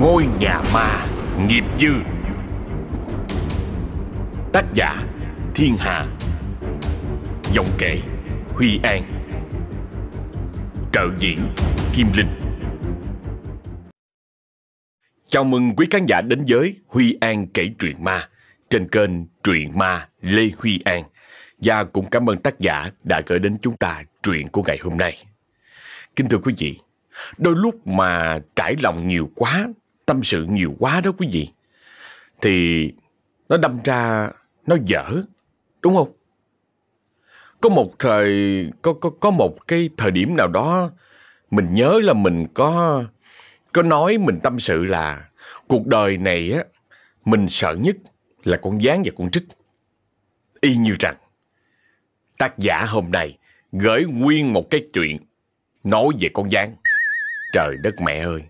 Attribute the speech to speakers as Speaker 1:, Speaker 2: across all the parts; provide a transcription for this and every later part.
Speaker 1: Ngôi nhà ma nghiệp dư. Tác giả Thiên Hà. Giọng kể Huy An. Trợ diễn Kim Linh. Chào mừng quý khán giả đến với Huy An kể truyện ma trên kênh Truyện Ma Lê Huy An. Và cũng cảm ơn tác giả đã gửi đến chúng ta truyện của ngày hôm nay. Kính thưa quý vị, đôi lúc mà trải lòng nhiều quá, tâm sự nhiều quá đó quý vị, thì nó đâm ra nó dở, đúng không? Có một thời, có, có, có một cái thời điểm nào đó mình nhớ là mình có có nói mình tâm sự là cuộc đời này á mình sợ nhất là con gián và con trích. Y như rằng tác giả hôm nay gửi nguyên một cái chuyện nói về con gián. Trời đất mẹ ơi!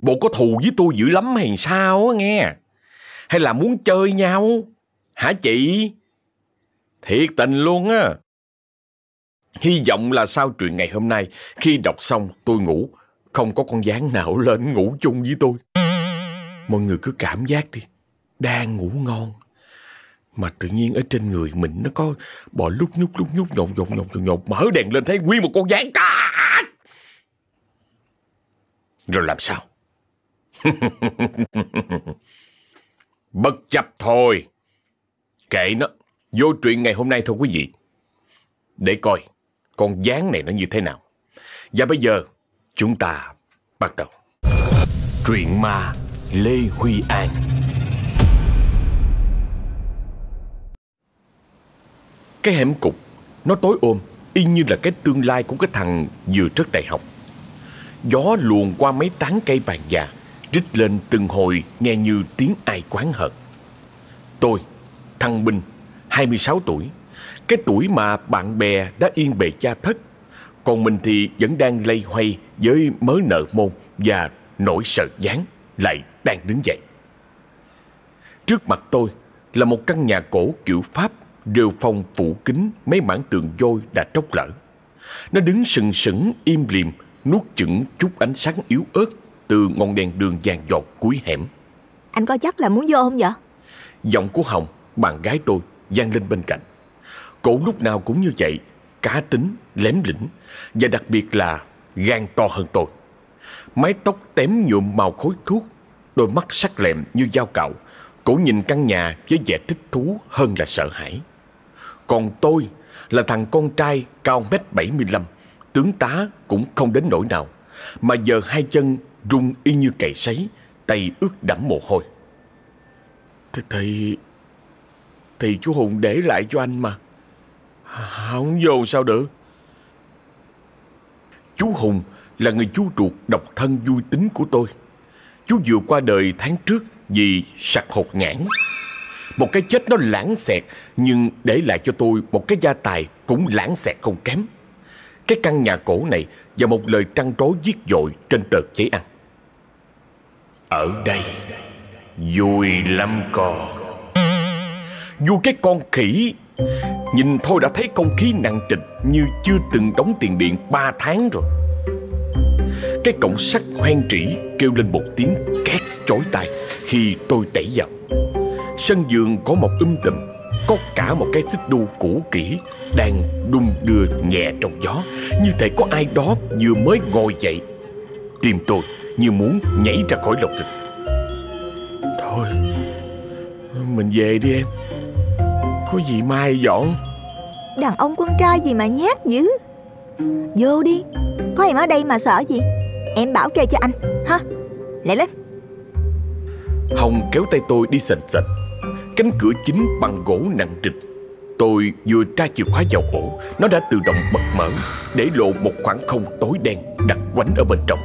Speaker 1: Bộ có thù với tôi dữ lắm hay sao á nghe? Hay là muốn chơi nhau? Hả chị? Thiệt tình luôn á! Hy vọng là sau chuyện ngày hôm nay, khi đọc xong tôi ngủ, không có con gián nào lên ngủ chung với tôi. Mọi người cứ cảm giác đi, đang ngủ ngon. Mà tự nhiên ở trên người mình nó có bò lúc nhúc lúc nhúc nhộn nhộn nhộn nhộn nhộn, mở đèn lên thấy nguyên một con gián. Rồi làm sao? Bất chấp thôi. Kệ nó, vô chuyện ngày hôm nay thôi quý vị. Để coi con gián này nó như thế nào. Và bây giờ chúng ta bắt đầu. Truyện ma Lê Huy An Cái hẻm cục Nó tối ôm Y như là cái tương lai của cái thằng vừa trất đại học Gió luồn qua mấy tán cây bàn già Rít lên từng hồi nghe như tiếng ai quán hận Tôi, thằng Bình, 26 tuổi Cái tuổi mà bạn bè đã yên bề cha thất Còn mình thì vẫn đang lây hoay với mớ nợ môn Và nỗi sợ gián lại đang đứng dậy Trước mặt tôi là một căn nhà cổ kiểu Pháp rêu phong phủ kính mấy mảng tường vôi đã tróc lở. Nó đứng sừng sững im lìm, nuốt chửng chút ánh sáng yếu ớt từ ngọn đèn đường vàng giọt cuối hẻm.
Speaker 2: Anh có chắc là muốn vô không vậy?
Speaker 1: Giọng của Hồng, bạn gái tôi, vang lên bên cạnh. Cổ lúc nào cũng như vậy, cá tính, lém lĩnh và đặc biệt là gan to hơn tôi. Mái tóc tém nhuộm màu khối thuốc, đôi mắt sắc lẹm như dao cạo. Cổ nhìn căn nhà với vẻ thích thú hơn là sợ hãi. Còn tôi là thằng con trai cao mét 75, tướng tá cũng không đến nỗi nào, mà giờ hai chân run y như cày sấy, tay ướt đẫm mồ hôi. Thì, thì, thì chú Hùng để lại cho anh mà. Không vô sao được. Chú Hùng là người chú ruột độc thân vui tính của tôi. Chú vừa qua đời tháng trước vì sặc hột nhãn. Một cái chết nó lãng xẹt Nhưng để lại cho tôi một cái gia tài Cũng lãng xẹt không kém Cái căn nhà cổ này Và một lời trăn trối viết dội trên tờ giấy ăn ở đây. Vui lắm con. Vui cái con khỉ, Nhìn thôi đã thấy không khí nặng trịch Như chưa từng đóng tiền điện 3 tháng rồi. Cái cổng sắt hoen trĩ Kêu lên một tiếng két chói tai Khi tôi đẩy vào. Sân giường có một um tùm, Có cả một cái xích đu cũ kỹ Đang đung đưa nhẹ trong gió, Như thể có ai đó vừa mới ngồi dậy. Tim tôi như muốn nhảy ra khỏi lồng ngực Thôi Mình về đi em. Có gì mai dọn.
Speaker 2: Đàn ông con trai gì mà nhát dữ? Vô đi Có em ở đây mà sợ gì? Em bảo kê cho anh ha? Lại lên.
Speaker 1: Hồng kéo tay tôi đi sình sịch Cánh cửa chính bằng gỗ nặng trịch. Tôi vừa tra chìa khóa vào ổ. Nó đã tự động bật mở Để lộ một khoảng không tối đen Đặt quánh ở bên trong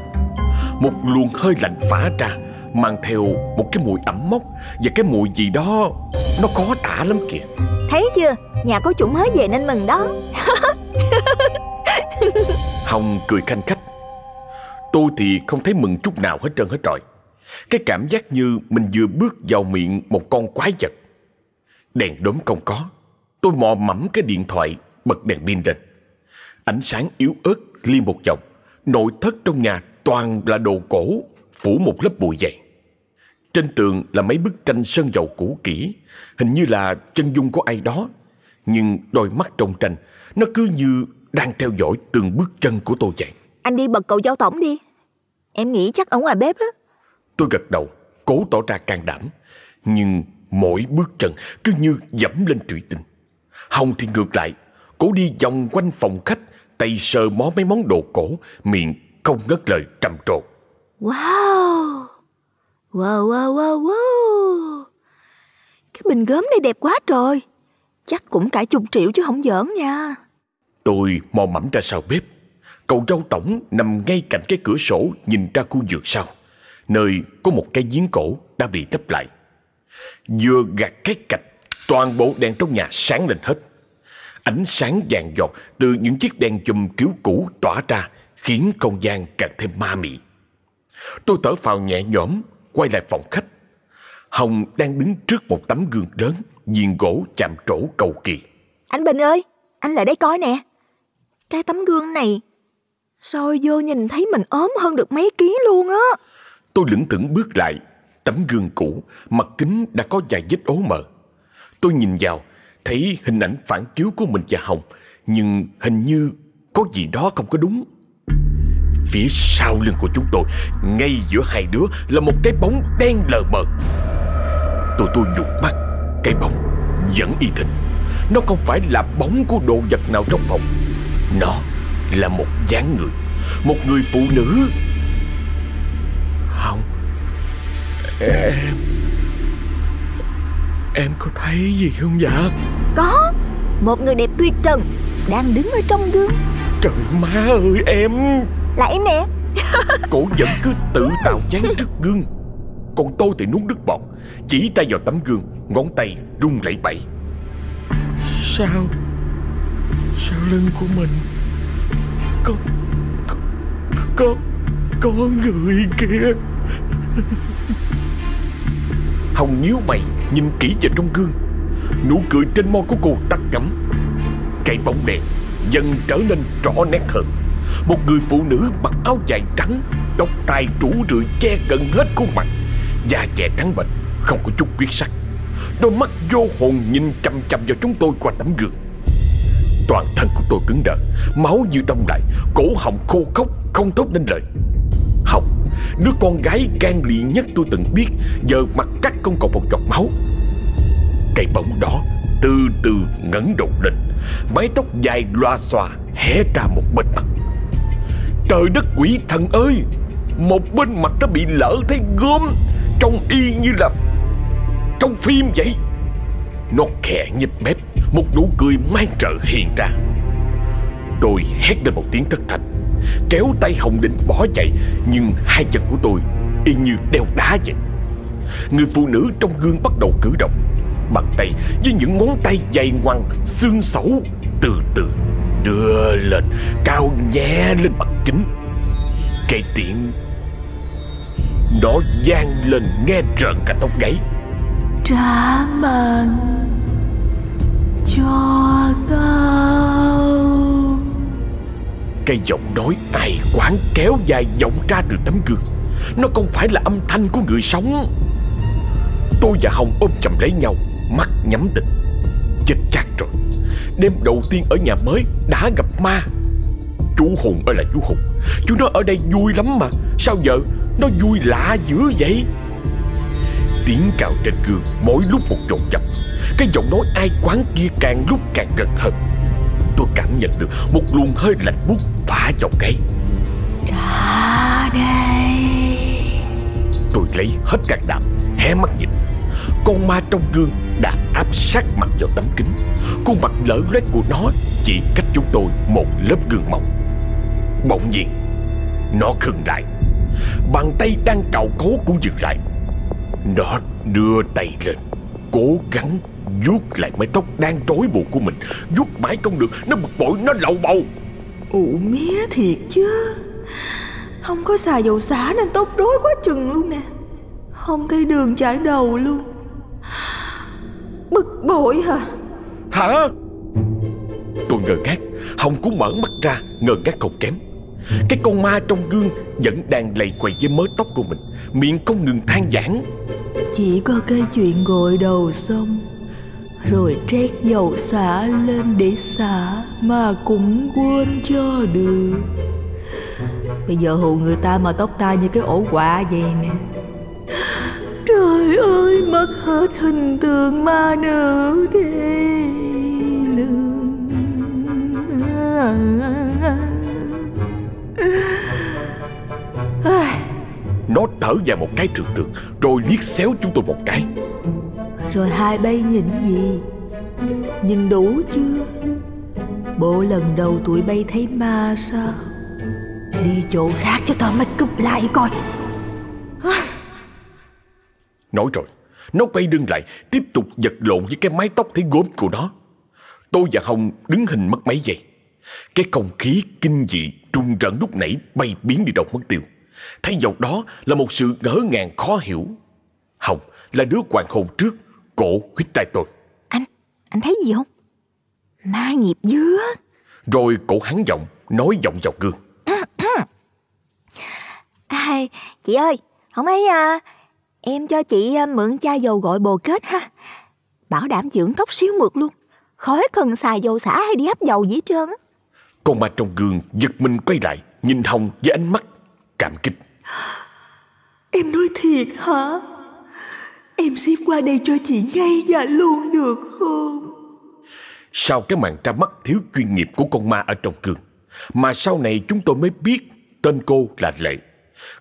Speaker 1: Một luồng hơi lạnh phả ra Mang theo một cái mùi ẩm mốc Và cái mùi gì đó Nó khó tả lắm kìa.
Speaker 2: Thấy chưa? Nhà có chủ mới về nên mừng đó.
Speaker 1: Hồng cười khanh khách. Tôi thì không thấy mừng chút nào hết trơn hết trọi. Cái cảm giác như mình vừa bước vào miệng một con quái vật. Đèn đốm không có. Tôi mò mẫm cái điện thoại Bật đèn pin lên. Ánh sáng yếu ớt li một vòng Nội thất trong nhà toàn là đồ cổ phủ một lớp bụi dày. Trên tường là mấy bức tranh sơn dầu cũ kỹ, hình như là chân dung của ai đó. Nhưng đôi mắt trong tranh, nó cứ như đang theo dõi từng bước chân của tôi vậy.
Speaker 2: Anh đi bật cầu giao tổng đi. Em nghĩ chắc ở ngoài bếp á.
Speaker 1: Tôi gật đầu, cố tỏ ra can đảm. Nhưng mỗi bước chân cứ như dẫm lên thủy tinh. Hồng thì ngược lại, cố đi vòng quanh phòng khách, tay sờ mó mấy món đồ cổ, miệng không ngất lời trầm trồ.
Speaker 2: Wow! Wow, wow, wow, wow! Cái bình gốm này đẹp quá trời. Chắc cũng cả chục triệu chứ không giỡn nha.
Speaker 1: Tôi mò mẫm ra sau bếp. Cậu dâu tổng nằm ngay cạnh cái cửa sổ nhìn ra khu vườn sau, nơi có một cái giếng cổ đã bị đắp lại. Vừa gạt cái cạch, toàn bộ đèn trong nhà sáng lên hết. Ánh sáng vàng giọt từ những chiếc đèn chùm cứu cũ tỏa ra khiến không gian càng thêm ma mị. Tôi thở phào nhẹ nhõm, quay lại phòng khách. Hồng đang đứng trước một tấm gương lớn, viền gỗ chạm trổ cầu kỳ.
Speaker 2: Anh Bình ơi, anh lại đây coi nè. Cái tấm gương này, soi vô nhìn thấy mình ốm hơn được mấy ký luôn á.
Speaker 1: Tôi lững thững bước lại, tấm gương cũ, mặt kính đã có vài vết ố mờ. Tôi nhìn vào, thấy hình ảnh phản chiếu của mình và Hồng, nhưng hình như có gì đó không có đúng. Phía sau lưng của chúng tôi, ngay giữa hai đứa là một cái bóng đen lờ mờ. Tôi tôi dụi mắt, cái bóng vẫn y thình. Nó không phải là bóng của đồ vật nào trong phòng. Nó là một dáng người, một người phụ nữ. Không, em Em có thấy gì không dạ
Speaker 2: Có, một người đẹp tuyệt trần đang đứng ở trong gương.
Speaker 1: Trời má ơi em
Speaker 2: Là em nè.
Speaker 1: Cổ vẫn cứ tự tạo dáng trước gương. Còn tôi thì nuốt nước bọt Chỉ tay vào tấm gương Ngón tay run lẩy bẩy. Sao? Sao lưng của mình Có Có Có, có người kia Hồng nhíu mày Nhìn kỹ vào trong gương. Nụ cười trên môi của cô tắt cắm Cây bóng đèn dần trở nên rõ nét hơn một người phụ nữ mặc áo dài trắng, Tóc tai rủ rượi che gần hết khuôn mặt, Da trẻ trắng bệch, Không có chút huyết sắc. Đôi mắt vô hồn nhìn chăm chăm vào chúng tôi qua tấm gương. Toàn thân của tôi cứng đờ, Máu như đông lại, Cổ họng khô khốc, không thốt nên lời. Hồng, Đứa con gái gan lì nhất tôi từng biết, Giờ mặt cắt không còn một giọt máu. Cây bóng đó từ từ ngẩng đầu lên, Mái tóc dài loa xòa Hé ra một bên mặt. Trời đất quỷ thần ơi. Một bên mặt nó bị lỡ thấy gớm, Trông y như là Trong phim vậy. Nó khẽ nhịp mép, Một nụ cười mang trợ hiện ra. Tôi hét lên một tiếng thất thanh, Kéo tay Hồng định bỏ chạy, Nhưng hai chân của tôi Y như đeo đá vậy. Người phụ nữ trong gương bắt đầu cử động, Bàn tay với những ngón tay dày ngoằng, Xương xấu, Từ từ đưa lên Cao nhẹ lên mặt kính. Cây tiện Nó vang lên nghe rợn cả tóc gáy.
Speaker 2: Trả mừng cho tao.
Speaker 1: Cây giọng nói ai quán kéo dài vọng ra từ tấm gương. Nó không phải là âm thanh của người sống. Tôi và Hồng ôm chầm lấy nhau Mắt nhắm tịch. Chết chắc rồi Đêm đầu tiên ở nhà mới đã gặp ma. Chú Hùng ơi là chú Hùng. Chú nó ở đây vui lắm mà. Sao giờ nó vui lạ dữ vậy? Tiếng cào trên gương mỗi lúc một dồn dập. Cái giọng nói ai quán kia càng lúc càng gần hơn. Tôi cảm nhận được một luồng hơi lạnh buốt phả vào cái.
Speaker 2: Trả đây.
Speaker 1: Tôi lấy hết can đảm, Hé mắt nhìn. Con ma trong gương đã áp sát mặt vào tấm kính Khuôn mặt lở loét của nó Chỉ cách chúng tôi một lớp gương mỏng Bỗng nhiên, Nó khừng lại Bàn tay đang cạo cấu cũng dừng lại Nó đưa tay lên, Cố gắng vuốt lại mái tóc đang rối bù của mình, vuốt mãi không được Nó bực bội, nó lậu bầu
Speaker 2: Ủ mía thiệt chứ. Không có xài dầu xả nên tóc rối quá chừng luôn nè. Không thấy đường chải đầu luôn. Bực bội hả?
Speaker 1: Hả? Tôi ngơ ngác Hồng cũng mở mắt ra ngơ ngác không kém. Cái con ma trong gương vẫn đang lầy quầy với mớ tóc của mình Miệng không ngừng than vãn
Speaker 2: Chỉ có cái chuyện gội đầu xong Rồi trét dầu xả lên để xả Mà cũng quên cho được. Bây giờ hù người ta mà tóc tai như cái ổ quạ vậy nè Trời ơi mất hết hình tượng ma nữ thế lương
Speaker 1: Nó thở dài một cái trượt trượt Rồi liếc xéo chúng tôi một cái.
Speaker 2: Rồi hai bay nhìn gì? Nhìn đủ chưa? Bộ lần đầu tụi bay thấy ma sao? Đi chỗ khác cho tao make cụp lại coi
Speaker 1: Nói rồi Nó quay lưng lại Tiếp tục giật lộn với cái mái tóc thấy gốm của nó. Tôi và Hồng đứng hình mất mấy giây. Cái không khí kinh dị Trung rợn lúc nãy bay biến đi đâu mất tiêu. Thay vào đó là một sự ngỡ ngàng khó hiểu. Hồng là đứa hoàng hồn trước Cổ huyết tay tôi.
Speaker 2: Anh, anh thấy gì không? Ma nghiệp dứa
Speaker 1: Rồi cổ hắn giọng Nói giọng vào gương.
Speaker 2: À, Chị ơi, không ấy à, em cho chị à, mượn chai dầu gội bồ kết ha. Bảo đảm dưỡng tóc xíu mượt luôn. Khỏi cần xài dầu xả hay đi hấp dầu gì trơn á.
Speaker 1: Con ma trong gương giật mình quay lại Nhìn Hồng với ánh mắt cảm kích.
Speaker 2: Em nói thiệt hả? Em ship qua đây cho chị ngay và luôn được không?
Speaker 1: Sau cái màn ra mắt thiếu chuyên nghiệp của con ma ở trong gương Mà sau này chúng tôi mới biết tên cô là Lệ.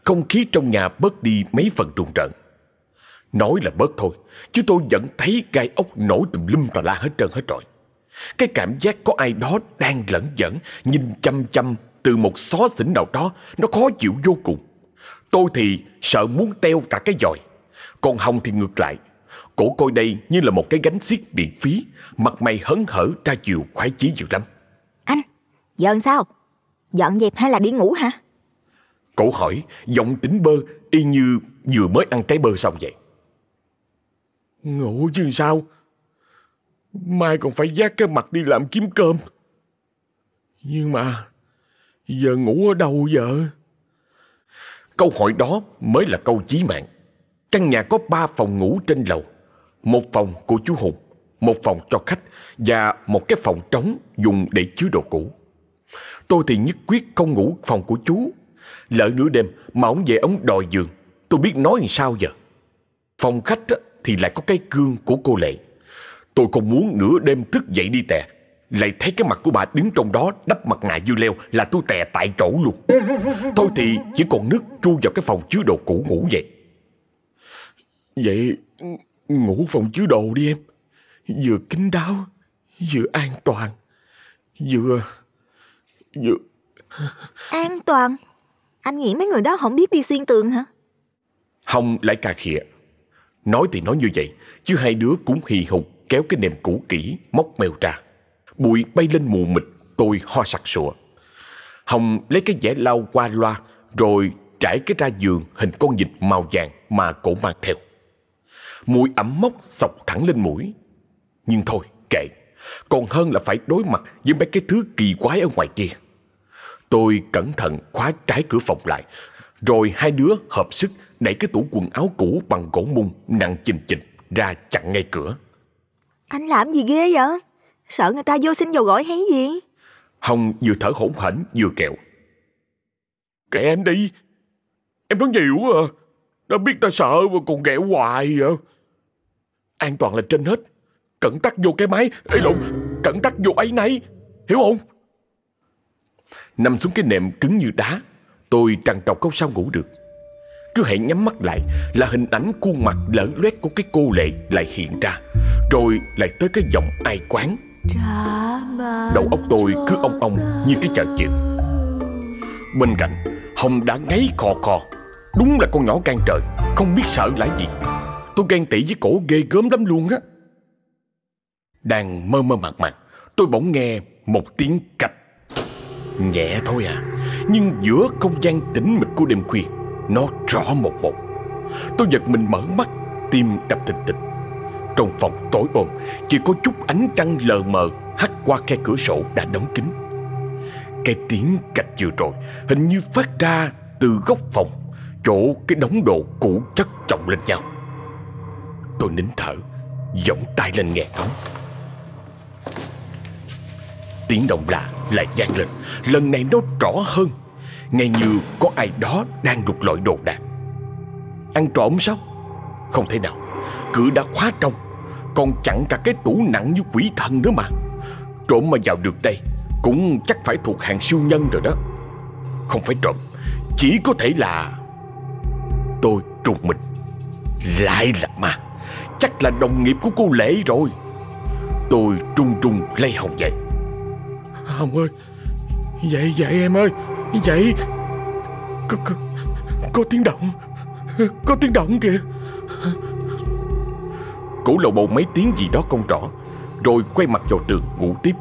Speaker 1: Không khí trong nhà bớt đi mấy phần trùng trận Nói là bớt thôi Chứ tôi vẫn thấy gai ốc nổi tùm lum tà la hết trơn hết rồi Cái cảm giác có ai đó đang lẫn dẫn Nhìn chăm chăm từ một xó xỉnh nào đó Nó khó chịu vô cùng. Tôi thì sợ muốn teo cả cái giòi Còn Hồng thì ngược lại. Cổ coi đây như là một cái gánh xiết miễn phí Mặt mày hấn hở ra chiều khoái chí dữ lắm.
Speaker 2: Anh, giờ sao? Dọn dẹp hay là đi ngủ hả?
Speaker 1: Cổ hỏi giọng tính bơ Y như vừa mới ăn trái bơ xong vậy
Speaker 3: Ngủ chứ sao? Mai còn phải giác cái mặt đi làm kiếm cơm. Nhưng mà, Giờ ngủ ở đâu giờ?
Speaker 1: Câu hỏi đó mới là câu chí mạng. Căn nhà có ba phòng ngủ trên lầu. Một phòng của chú Hùng, Một phòng cho khách Và một cái phòng trống dùng để chứa đồ cũ. Tôi thì nhất quyết không ngủ phòng của chú. Lỡ nửa đêm mà ông về ông đòi giường, Tôi biết nói làm sao giờ. Phòng khách thì lại có cái gương của cô Lệ. Tôi không muốn nửa đêm thức dậy đi tè. Lại thấy cái mặt của bà đứng trong đó Đắp mặt nạ dưa leo là tôi tè tại chỗ luôn. Thôi thì chỉ còn nước chui vào cái phòng chứa đồ cũ ngủ vậy.
Speaker 3: Vậy ngủ phòng chứa đồ đi em. Vừa kín đáo Vừa an toàn. Vừa Vừa
Speaker 2: An toàn? Anh nghĩ mấy người đó không biết đi xuyên tường hả?
Speaker 1: Hồng lại cà khịa Nói thì nói như vậy Chứ hai đứa cũng hì hục kéo cái nệm cũ kỹ Móc mèo ra Bụi bay lên mù mịt Tôi ho sặc sụa Hồng lấy cái dẻ lau qua loa Rồi trải cái ra giường hình con vịt màu vàng mà cổ mang theo. Mùi ẩm mốc sọc thẳng lên mũi. Nhưng thôi, kệ. Còn hơn là phải đối mặt với mấy cái thứ kỳ quái ở ngoài kia. Tôi cẩn thận khóa trái cửa phòng lại. Rồi hai đứa hợp sức đẩy cái tủ quần áo cũ bằng gỗ mung nặng chình chình ra chặn ngay cửa.
Speaker 2: Anh làm gì ghê vậy? Sợ người ta vô xin dầu gội hay gì?
Speaker 1: Hồng vừa thở hổn hển vừa kẹo.
Speaker 3: Kệ em đi. Em nói nhiều à. Đã biết ta sợ mà còn ghẹo hoài vậy. An toàn là trên hết. Cẩn tắc vô cái máy. Ê lộn. Cẩn tắc vô ấy nấy. Hiểu không?
Speaker 1: Nằm xuống cái nệm cứng như đá. Tôi trằn trọc không sao ngủ được cứ hãy nhắm mắt lại Là hình ảnh khuôn mặt lở loét của cái cô lệ lại hiện ra, Rồi lại tới cái giọng ai quán. Đầu óc tôi cứ ong ong như cái chợ chịu Bên cạnh, Hồng đã ngáy khò khò. Đúng là con nhỏ can trời, Không biết sợ là gì. Tôi ghen tị với cổ ghê gớm lắm luôn á. Đang mơ mơ màng màng Tôi bỗng nghe một tiếng cạch. Nhẹ thôi à Nhưng giữa không gian tĩnh mịch của đêm khuya nó rõ một một. Tôi giật mình mở mắt, Tim đập thình thịch. Trong phòng tối ôm Chỉ có chút ánh trăng lờ mờ Hắt qua khe cửa sổ đã đóng kín. Cái tiếng cạch vừa rồi Hình như phát ra từ góc phòng, Chỗ cái đống đồ cũ chất chồng lên nhau. Tôi nín thở Giọng tay lên nghe ngóng Tiếng động lạ lại vang lên. Lần này nó rõ hơn. Nghe như có ai đó đang lục lọi đồ đạc. Ăn trộm sao? Không thể nào. Cửa đã khóa trong. Còn chặn cả cái tủ nặng như quỷ thần nữa mà. Trộm mà vào được đây Cũng chắc phải thuộc hàng siêu nhân rồi đó. Không phải trộm. Chỉ có thể là Tôi trùng mình. Lại là ma Chắc là đồng nghiệp của cô lễ rồi. Tôi trung trung lay Hồng dậy.
Speaker 3: Hồng ơi. Dậy dậy em ơi vậy? Có, có, có tiếng động. Có tiếng động kìa.
Speaker 1: Cổ lầu bầu mấy tiếng gì đó không rõ Rồi quay mặt vào tường ngủ tiếp.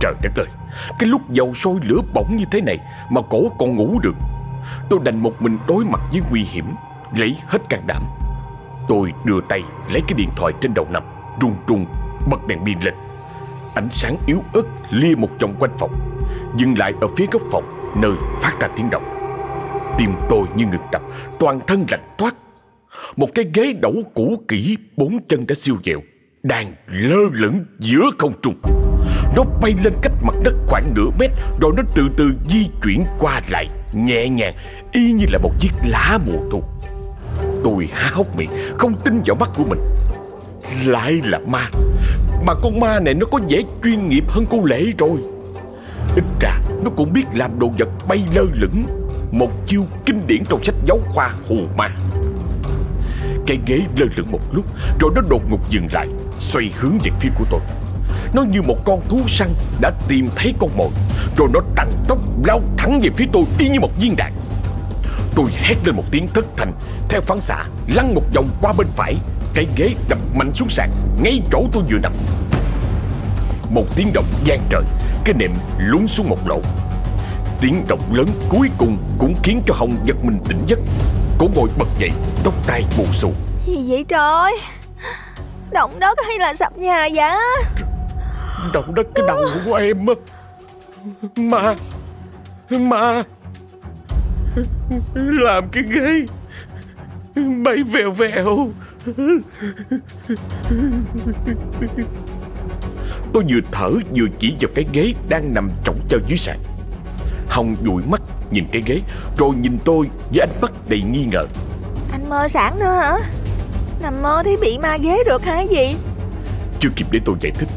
Speaker 1: Trời đất ơi Cái lúc dầu sôi lửa bỏng như thế này Mà cổ còn ngủ được. Tôi đành một mình đối mặt với nguy hiểm Lấy hết can đảm. Tôi đưa tay lấy cái điện thoại trên đầu nằm Run run bật đèn pin lên. Ánh sáng yếu ớt lia một vòng quanh phòng. Dừng lại ở phía góc phòng, Nơi phát ra tiếng động. Tim tôi như ngừng đập, Toàn thân lạnh toát. Một cái ghế đẩu cũ kỹ, Bốn chân đã siêu dẹo, Đang lơ lửng giữa không trung. Nó bay lên cách mặt đất khoảng nửa mét, Rồi nó từ từ di chuyển qua lại, Nhẹ nhàng, Y như là một chiếc lá mùa thu. Tôi há hốc miệng, Không tin vào mắt của mình. Lại là ma. Mà con ma này nó có vẻ chuyên nghiệp hơn cô Lệ rồi. Ít ra, nó cũng biết làm đồ vật bay lơ lửng. Một chiêu kinh điển trong sách giáo khoa hù ma. Cái ghế lơ lửng một lúc, Rồi nó đột ngột dừng lại, Xoay hướng về phía của tôi. Nó như một con thú săn đã tìm thấy con mồi, Rồi nó tăng tốc lao thẳng về phía tôi y như một viên đạn. Tôi hét lên một tiếng thất thành Theo phán xạ, lăn một vòng qua bên phải. Cái ghế đập mạnh xuống sàn, Ngay chỗ tôi vừa nằm. Một tiếng động gian trời cái nệm lún xuống một lỗ Tiếng động lớn cuối cùng Cũng khiến cho Hồng giật mình tỉnh giấc. Cô ngồi bật dậy Tóc tai bù xù.
Speaker 2: Gì vậy trời? Động đất hay là sập nhà vậy?
Speaker 3: Động đất cái đầu của em á. Ma Ma. Làm cái ghế. Bay vèo vèo
Speaker 1: Tôi vừa thở vừa chỉ vào cái ghế Đang nằm trống trơ dưới sàn. Hồng dụi mắt nhìn cái ghế Rồi nhìn tôi với ánh mắt đầy nghi ngờ.
Speaker 2: Anh mơ sáng nữa hả? Nằm mơ thấy bị ma ghế được hả gì?
Speaker 1: Chưa kịp để tôi giải thích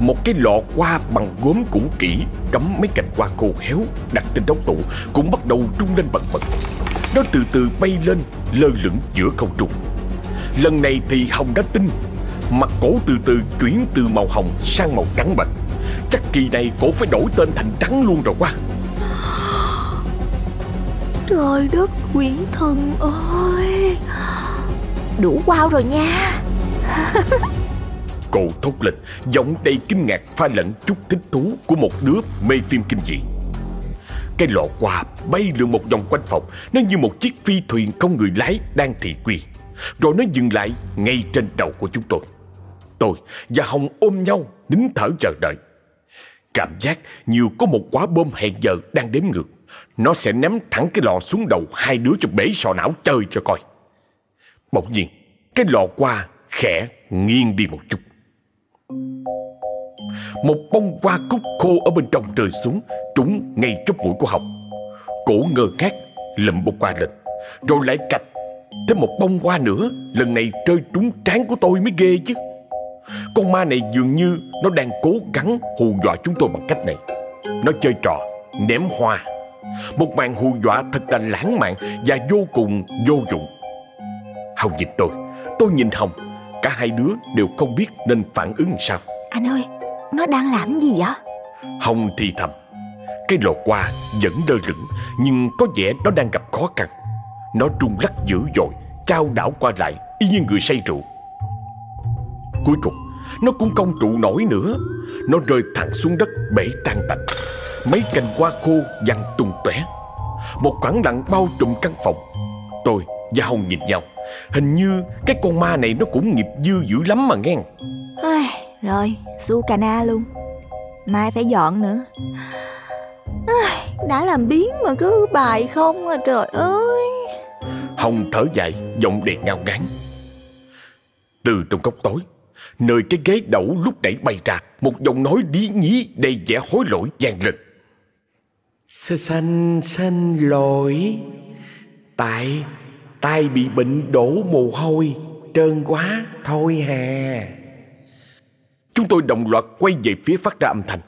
Speaker 1: Một cái lọ qua bằng gốm cũ kỹ Cắm mấy cành hoa khô héo Đặt trên đống tủ Cũng bắt đầu rung lên bật bật. Nó từ từ bay lên Lơ lửng giữa không trung. Lần này thì Hồng đã tin Mặt cổ từ từ chuyển từ màu hồng sang màu trắng bệch. Chắc kỳ này cổ phải đổi tên thành trắng luôn rồi quá.
Speaker 2: Trời đất quỷ thần ơi. Đủ wow rồi nha.
Speaker 1: Cô thốt lên Giọng đầy kinh ngạc pha lẫn chút thích thú Của một đứa mê phim kinh dị. Cái lọ quà bay lượn một vòng quanh phòng Nó như một chiếc phi thuyền không người lái Đang thị quy. Rồi nó dừng lại ngay trên đầu của chúng tôi Tôi và Hồng ôm nhau Nín thở chờ đợi. Cảm giác như có một quả bom hẹn giờ đang đếm ngược. Nó sẽ ném thẳng cái lọ xuống đầu Hai đứa cho bể sọ não chơi cho coi. Bỗng nhiên, Cái lọ qua khẽ nghiêng đi một chút. Một bông hoa cúc khô ở bên trong rơi xuống, Trúng ngay chóp mũi của Hồng. Cổ ngơ ngác, lầm bông hoa lên. Rồi lại cạch Thêm một bông hoa nữa. Lần này rơi trúng trán của tôi mới ghê chứ. Con ma này dường như Nó đang cố gắng hù dọa chúng tôi bằng cách này. Nó chơi trò Ném hoa. Một màn hù dọa thật là lãng mạn Và vô cùng vô dụng. Hồng nhìn tôi. Tôi nhìn Hồng. Cả hai đứa đều không biết nên phản ứng sao.
Speaker 2: Anh ơi Nó đang làm gì vậy?
Speaker 1: Hồng thì thầm. Cái lò qua vẫn đơ lửng Nhưng có vẻ nó đang gặp khó khăn. Nó rung lắc dữ dội Trao đảo qua lại Y như người say rượu Cuối cùng Nó cũng không trụ nổi nữa. Nó rơi thẳng xuống đất bể tan tành. Mấy cành hoa khô văng tung tóe. Một khoảng lặng bao trùm căn phòng. Tôi và Hồng nhìn nhau. Hình như cái con ma này nó cũng nghiệp dư dữ lắm mà nghe.
Speaker 2: Ai, Rồi su cà na luôn. Mai phải dọn nữa. Đã làm biến mà cứ bài không à trời ơi.
Speaker 1: Hồng thở dài Giọng đầy ngao ngán. Từ trong góc tối Nơi cái ghế đẩu lúc nãy bay ra Một giọng nói lý nhí đầy vẻ hối lỗi vang lên. Sanh sanh lỗi. Tại tay bị bệnh đổ mồ hôi Trơn quá thôi hà Chúng tôi đồng loạt quay về phía phát ra âm thanh.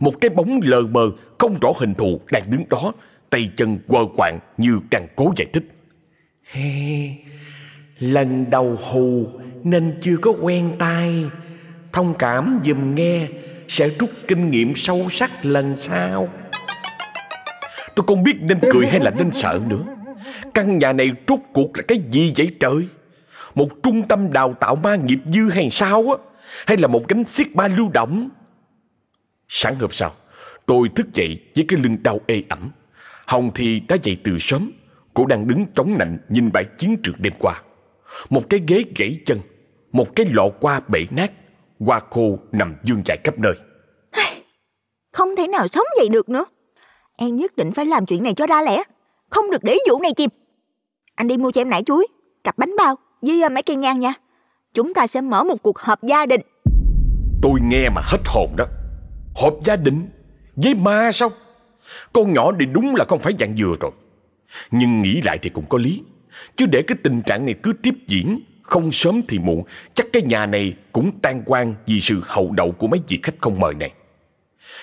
Speaker 1: Một cái bóng lờ mờ Không rõ hình thù đang đứng đó Tay chân quơ quạng như đang cố giải thích. Lần đầu hù nên chưa có quen tai. Thông cảm dùm nghe, Sẽ rút kinh nghiệm sâu sắc lần sau. Tôi không biết nên cười hay là nên sợ nữa. Căn nhà này rốt cuộc là cái gì vậy trời? Một trung tâm đào tạo ma nghiệp dư hay sao á? Hay là một cánh xiết ba lưu động? Sáng hôm sau, Tôi thức dậy với cái lưng đau ê ẩm. Hồng thì đã dậy từ sớm Cô đang đứng chống nạnh nhìn bãi chiến trường đêm qua. Một cái ghế gãy chân Một cái lọ qua bể nát Hoa khô nằm dương chạy khắp nơi.
Speaker 2: Không thể nào sống vậy được nữa. Em nhất định phải làm chuyện này cho ra lẽ. Không được để vụ này kịp Anh đi mua cho em nải chuối Cặp bánh bao với uh, mấy cây nhang nha. Chúng ta sẽ mở một cuộc họp gia đình.
Speaker 1: Tôi nghe mà hết hồn đó. Họp gia đình? Với ma sao? Con nhỏ này đúng là không phải dạng vừa rồi. Nhưng nghĩ lại thì cũng có lý Chứ để cái tình trạng này cứ tiếp diễn Không sớm thì muộn Chắc cái nhà này cũng tan quan Vì sự hậu đậu của mấy vị khách không mời này.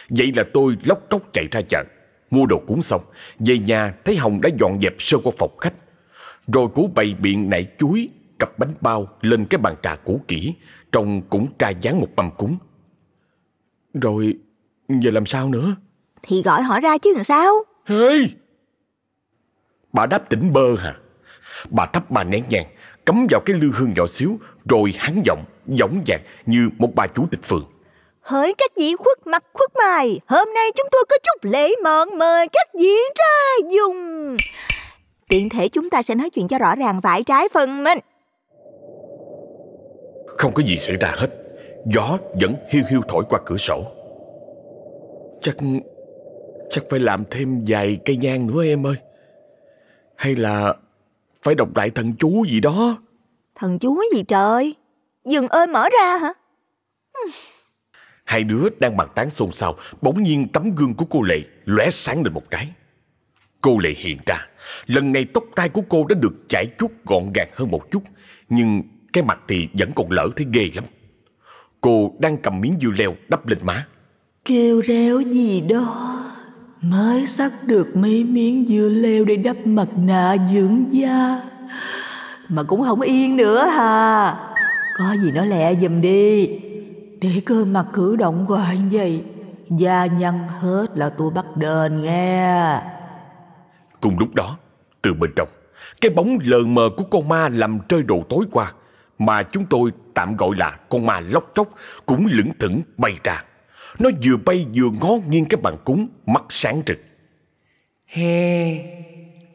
Speaker 1: Vậy là tôi lóc cốc chạy ra chợ Mua đồ cúng xong Về nhà thấy Hồng đã dọn dẹp sơ qua phòng khách. Rồi cô bày biện nảy chuối Cặp bánh bao lên cái bàn trà cũ kỹ Trông cũng tra dáng một mâm cúng. Rồi giờ làm sao nữa?
Speaker 2: Thì gọi họ ra chứ làm sao?
Speaker 1: Hey Bà đáp tỉnh bơ hả Bà thắp bà nén nhang Cắm vào cái lư hương nhỏ xíu Rồi hắn giọng Giọng dạc như một bà chủ tịch phường.
Speaker 2: Hỡi các vị khuất mặt khuất mày Hôm nay chúng tôi có chút lễ mọn mời các vị ra dùng. Tiện thể chúng ta sẽ nói chuyện cho rõ ràng vải trái phần mình.
Speaker 1: Không có gì xảy ra hết Gió vẫn hiu hiu thổi qua cửa sổ. Chắc Chắc phải làm thêm vài cây nhang nữa em ơi. Hay là Phải đọc lại thần chú gì đó.
Speaker 2: Thần chúa gì trời? Dừng ơi mở ra hả?
Speaker 1: Hai đứa đang bàn tán xôn xao Bỗng nhiên tấm gương của cô Lệ lóe sáng lên một cái. Cô Lệ hiện ra. Lần này tóc tai của cô đã được chải chuốt gọn gàng hơn một chút Nhưng cái mặt thì vẫn còn lỡ thấy ghê lắm. Cô đang cầm miếng dưa leo đắp lên má.
Speaker 2: Kêu réo gì đó Mới sắc được mấy miếng dưa leo để đắp mặt nạ dưỡng da. Mà cũng không yên nữa hà. Có gì nói lẹ giùm đi. Để cơ mặt cử động hoài vậy, Da nhăn hết là tôi bắt đền nghe.
Speaker 1: Cùng lúc đó, Từ bên trong, Cái bóng lờ mờ của con ma làm rơi đồ tối qua, Mà chúng tôi tạm gọi là con ma lóc chóc Cũng lững thững bay ra. Nó vừa bay vừa ngó nghiêng cái bàn cúng Mắt sáng rực. He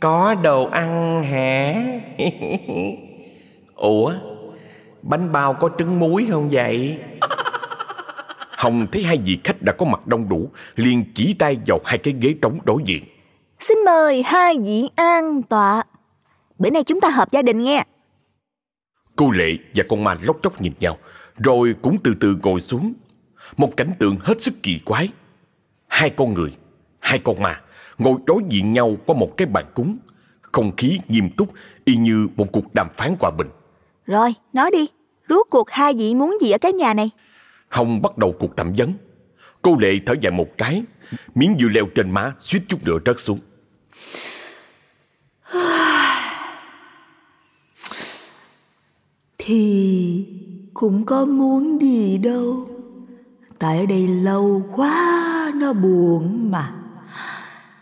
Speaker 1: Có đồ ăn hả? Ủa Bánh bao có trứng muối không vậy? Hồng thấy hai vị khách đã có mặt đông đủ liền chỉ tay vào hai cái ghế trống đối diện.
Speaker 2: Xin mời hai vị an tọa. Bữa nay chúng ta họp gia đình nghe.
Speaker 1: Cô Lệ và con ma lóc chóc nhìn nhau Rồi cũng từ từ ngồi xuống Một cảnh tượng hết sức kỳ quái. Hai con người Hai con ma Ngồi đối diện nhau qua một cái bàn cúng. Không khí nghiêm túc Y như một cuộc đàm phán hòa bình.
Speaker 2: Rồi nói đi. Rốt cuộc hai vị muốn gì ở cái nhà này?
Speaker 1: Hồng bắt đầu cuộc thẩm vấn. Cô Lệ thở dài một cái. Miếng dưa leo trên má suýt chút nữa rớt xuống.
Speaker 2: Thì cũng có muốn gì đâu Tại ở đây lâu quá nó buồn mà.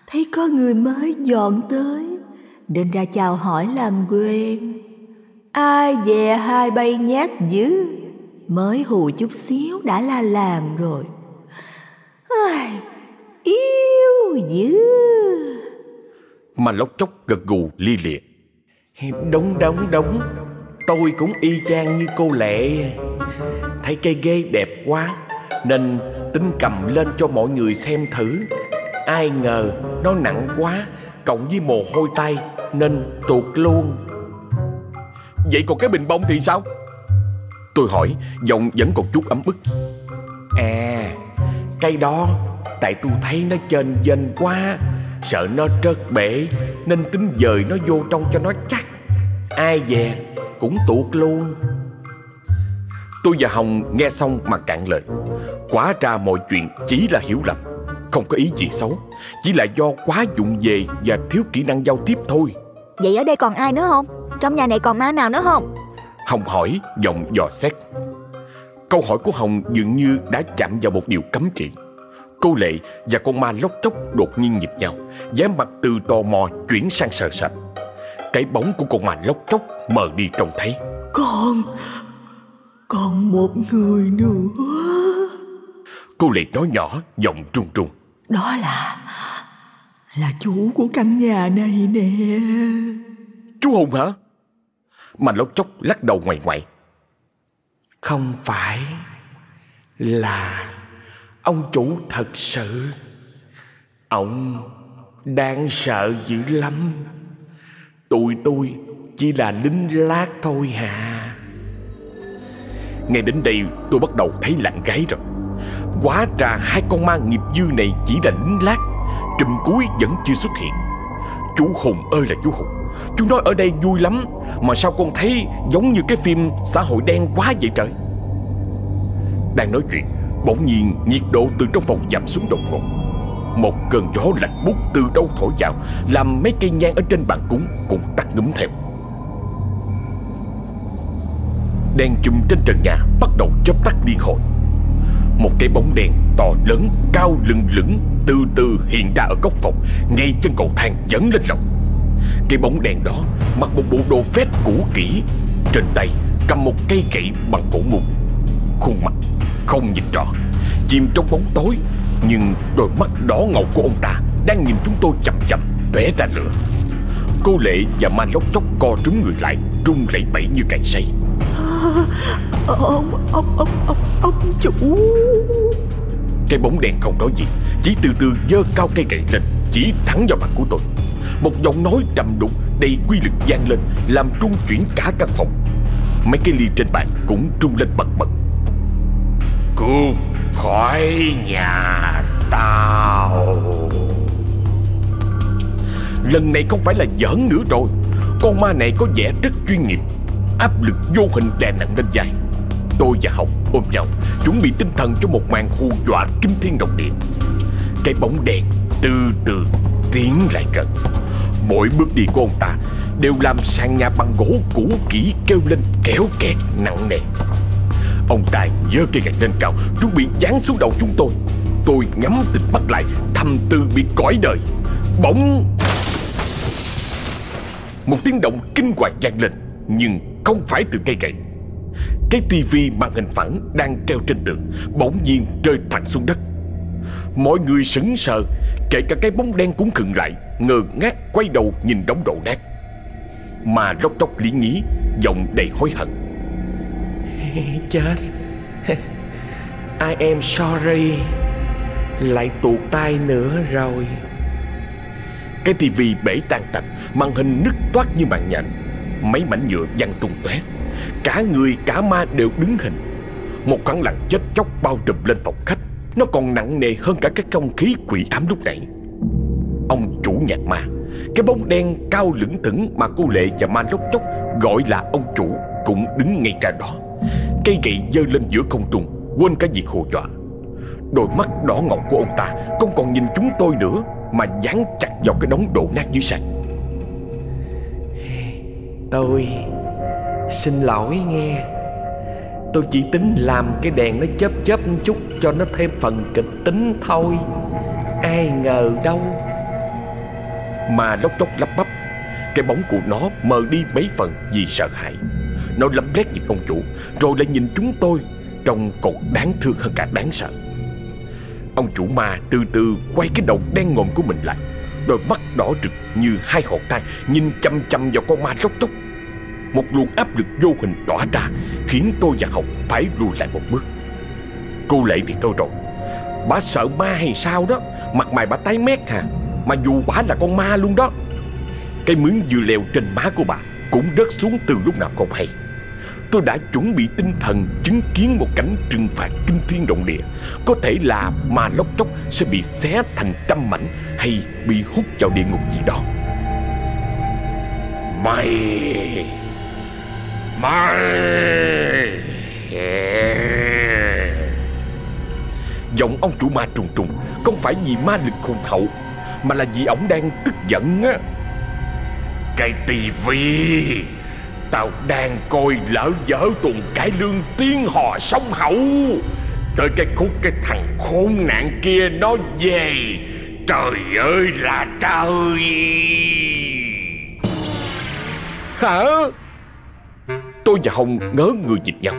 Speaker 2: Thấy có người mới dọn tới Nên ra chào hỏi làm quen. Ai về hai bay nhát dữ Mới hù chút xíu đã la làng rồi. Ai, Yêu dữ.
Speaker 1: Mà lóc chóc gật gù li lịa. Đống đống đống Tôi cũng y chang như cô Lệ Thấy cây ghê đẹp quá nên tính cầm lên cho mọi người xem thử. Ai ngờ nó nặng quá, Cộng với mồ hôi tay Nên tuột luôn.
Speaker 3: Vậy còn cái bình bông thì sao?
Speaker 1: Tôi hỏi, Giọng vẫn còn chút ấm ức. À Cây đó, Tại tôi thấy nó trên dênh quá. Sợ nó trớt bể, Nên tính dời nó vô trong cho nó chắc. Ai về Cũng tuột luôn. Tôi và Hồng nghe xong mà cạn lời. Quá ra mọi chuyện chỉ là hiểu lầm Không có ý gì xấu. Chỉ là do quá dụng về Và thiếu kỹ năng giao tiếp thôi.
Speaker 2: Vậy ở đây còn ai nữa không? Trong nhà này còn ma nào nữa không?
Speaker 1: Hồng hỏi giọng dò xét. Câu hỏi của Hồng dường như đã chạm vào một điều cấm kỵ. Cô Lệ và con ma lóc chóc đột nhiên nhịp nhau vẻ mặt từ tò mò chuyển sang sợ sệt Cái bóng của con ma lóc chóc mờ đi trông thấy.
Speaker 2: Còn Còn một người nữa.
Speaker 1: Cô Lệ nói nhỏ giọng trung trung
Speaker 2: Đó là Là chủ của căn nhà này nè.
Speaker 1: Chú Hùng hả? Ma lóc chóc lắc đầu ngoài ngoại. Không phải Là Ông chủ thật sự. Ông Đang sợ dữ lắm. Tụi tôi Chỉ là lính lát thôi hà ngay đến đây tôi bắt đầu thấy lạnh gáy rồi. Quá ra hai con ma nghiệp dư này chỉ là lính lát Trùm cuối vẫn chưa xuất hiện. Chú Hùng ơi là chú Hùng, Chú nói ở đây vui lắm, Mà sao con thấy giống như cái phim xã hội đen quá vậy trời? Đang nói chuyện, Bỗng nhiên nhiệt độ từ trong phòng giảm xuống đột ngột. Một cơn gió lạnh buốt từ đâu thổi vào, Làm mấy cây nhang ở trên bàn cúng cũng tắt ngấm theo. Đèn chùm trên trần nhà bắt đầu chớp tắt liên hồi. Một cái bóng đèn to lớn, cao lừng lững Từ từ hiện ra ở góc phòng Ngay chân cầu thang dẫn lên lầu Cái bóng đèn đó mặc một bộ đồ vest cũ kỹ Trên tay cầm một cây gậy bằng gỗ mục Khuôn mặt không nhìn rõ Chìm trong bóng tối Nhưng đôi mắt đỏ ngầu của ông ta Đang nhìn chúng tôi chậm chậm tóe ra lửa. Cô Lệ và Ma lóc chóc co trúng người lại Run lẩy bẩy như cày say
Speaker 2: Ông Ông Ông Ông Ông chủ.
Speaker 1: Cái bóng đèn không nói gì Chỉ từ từ giơ cao cây gậy lên Chỉ thẳng vào mặt của tôi. Một giọng nói trầm đục đầy quy lực vang lên Làm trung chuyển cả căn phòng. Mấy cái ly trên bàn cũng trung lên bật bật. Cút khỏi nhà tao. Lần này không phải là giỡn nữa rồi. Con ma này có vẻ rất chuyên nghiệp Áp lực vô hình đè nặng lên vai. Tôi và học ôm nhau, Chuẩn bị tinh thần cho một màn hù dọa kinh thiên động địa. Cái bóng đèn từ từ tiến lại gần. Mỗi bước đi của ông ta Đều làm sàn nhà bằng gỗ cũ kỹ kêu lên kéo kẹt nặng nề. Ông ta giơ cây gạch lên cao, Chuẩn bị giáng xuống đầu chúng tôi. Tôi ngắm tịch mắt lại, Thầm tư bị cõi đời. Bỗng, Một tiếng động kinh hoàng vang lên. Nhưng không phải từ cây gậy. Cái tivi màn hình phẳng Đang treo trên tường Bỗng nhiên rơi thẳng xuống đất. Mọi người sững sờ Kể cả cái bóng đen cũng khựng lại Ngơ ngác quay đầu nhìn đống đổ nát. Mà lóc tóc lý nhí Giọng đầy hối hận. Chết. I am sorry Lại tuột tay nữa rồi. Cái tivi bể tan tành Màn hình nứt toát như mạng nhện Mấy mảnh nhựa văng tung tóe. Cả người, cả ma đều đứng hình. Một khoảng lặng chết chóc bao trùm lên phòng khách. Nó còn nặng nề hơn cả cái không khí quỷ ám lúc nãy. Ông chủ nhạc ma, Cái bóng đen cao lững thững mà cô Lệ và ma lốc chốc Gọi là ông chủ Cũng đứng ngay ra đó. Cây gậy giơ lên giữa không trung, Quên cả việc hù dọa. Đôi mắt đỏ ngầu của ông ta Không còn nhìn chúng tôi nữa, Mà dán chặt vào cái đống đổ nát dưới sàn. Tôi. Xin lỗi nghe. Tôi chỉ tính làm cái đèn nó chớp chớp một chút Cho nó thêm phần kịch tính thôi. Ai ngờ đâu. Mà lóc chóc lắp bắp, Cái bóng của nó mờ đi mấy phần vì sợ hãi. Nó lấm lét nhìn ông chủ, Rồi lại nhìn chúng tôi, Trông còn đáng thương hơn cả đáng sợ. Ông chủ ma từ từ quay cái đầu đen ngòm của mình lại. Đôi mắt đỏ rực như hai hột than Nhìn chăm chăm vào con ma lóc chóc Một luồng áp lực vô hình tỏa ra, Khiến tôi và Hồng phải lùi lại một bước. Cô Lệ thì thôi rồi. Bà sợ ma hay sao đó? Mặt mày bà tái mét hả? Mà dù bà là con ma luôn đó. Cái miếng dừa leo trên má của bà Cũng rớt xuống từ lúc nào không hay. Tôi đã chuẩn bị tinh thần chứng kiến một cảnh trừng phạt kinh thiên động địa. Có thể là ma lóc chóc sẽ bị xé thành trăm mảnh Hay bị hút vào địa ngục gì đó. Mày! Mày! Giọng ông chủ ma trùng trùng Không phải vì ma lực hùng hậu Mà là vì ổng đang tức giận á. Cái tivi Tao đang coi lỡ dở tuần cải lương tiếng hò sông hậu. Tới cái khúc cái thằng khốn nạn kia nó về. Trời ơi là trời Hả? Tôi và Hồng ngớ người nhìn nhau.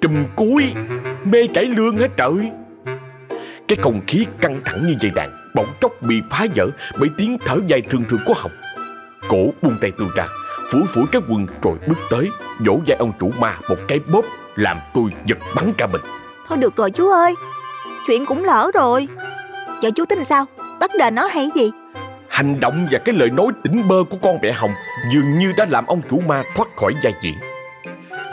Speaker 1: Trùm cuối Mê cải lương hết trời. Cái không khí căng thẳng như dây đàn Bỗng chốc bị phá vỡ Bởi tiếng thở dài thường thường của Hồng. Cổ buông tay tôi ra Phủi phủi cái quần rồi bước tới Vỗ vai ông chủ ma một cái bóp Làm tôi giật bắn cả mình.
Speaker 2: Thôi được rồi chú ơi Chuyện cũng lỡ rồi. Giờ chú tính sao? Bắt đền nó hay gì?
Speaker 1: Hành động và cái lời nói tỉnh bơ của con mẹ Hồng Dường như đã làm ông chủ ma thoát khỏi vai diễn.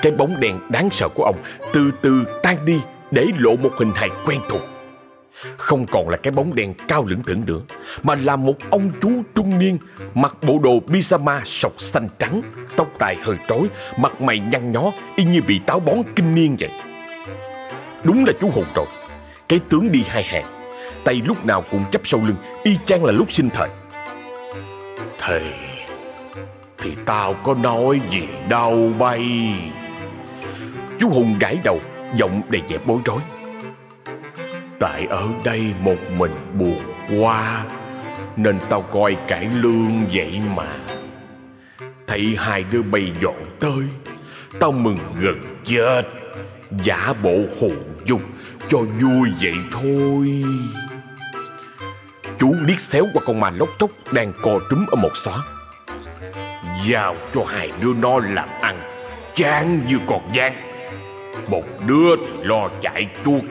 Speaker 1: Cái bóng đèn đáng sợ của ông Từ từ tan đi Để lộ một hình hài quen thuộc Không còn là cái bóng đèn cao lững thững nữa Mà là một ông chú trung niên Mặc bộ đồ pyjama sọc xanh trắng Tóc tai hơi rối Mặt mày nhăn nhó Y như bị táo bón kinh niên vậy. Đúng là chú hồn rồi Cái tướng đi hai hàng Tay lúc nào cũng chấp sau lưng Y chang là lúc sinh thời. Thì Thì tao có nói gì đâu bay. Chú Hùng gãi đầu Giọng đầy vẻ bối rối Tại ở đây một mình buồn quá Nên tao coi cải lương vậy mà. Thấy hai đứa bay dọn tới, Tao mừng gần chết, Giả bộ hồn dung Cho vui vậy thôi. Chú liếc xéo qua con ma lóc chóc Đang co trúm ở một xóa Giao cho hai đứa nó làm ăn Chán như con gian. Một đứa thì lo chạy chuột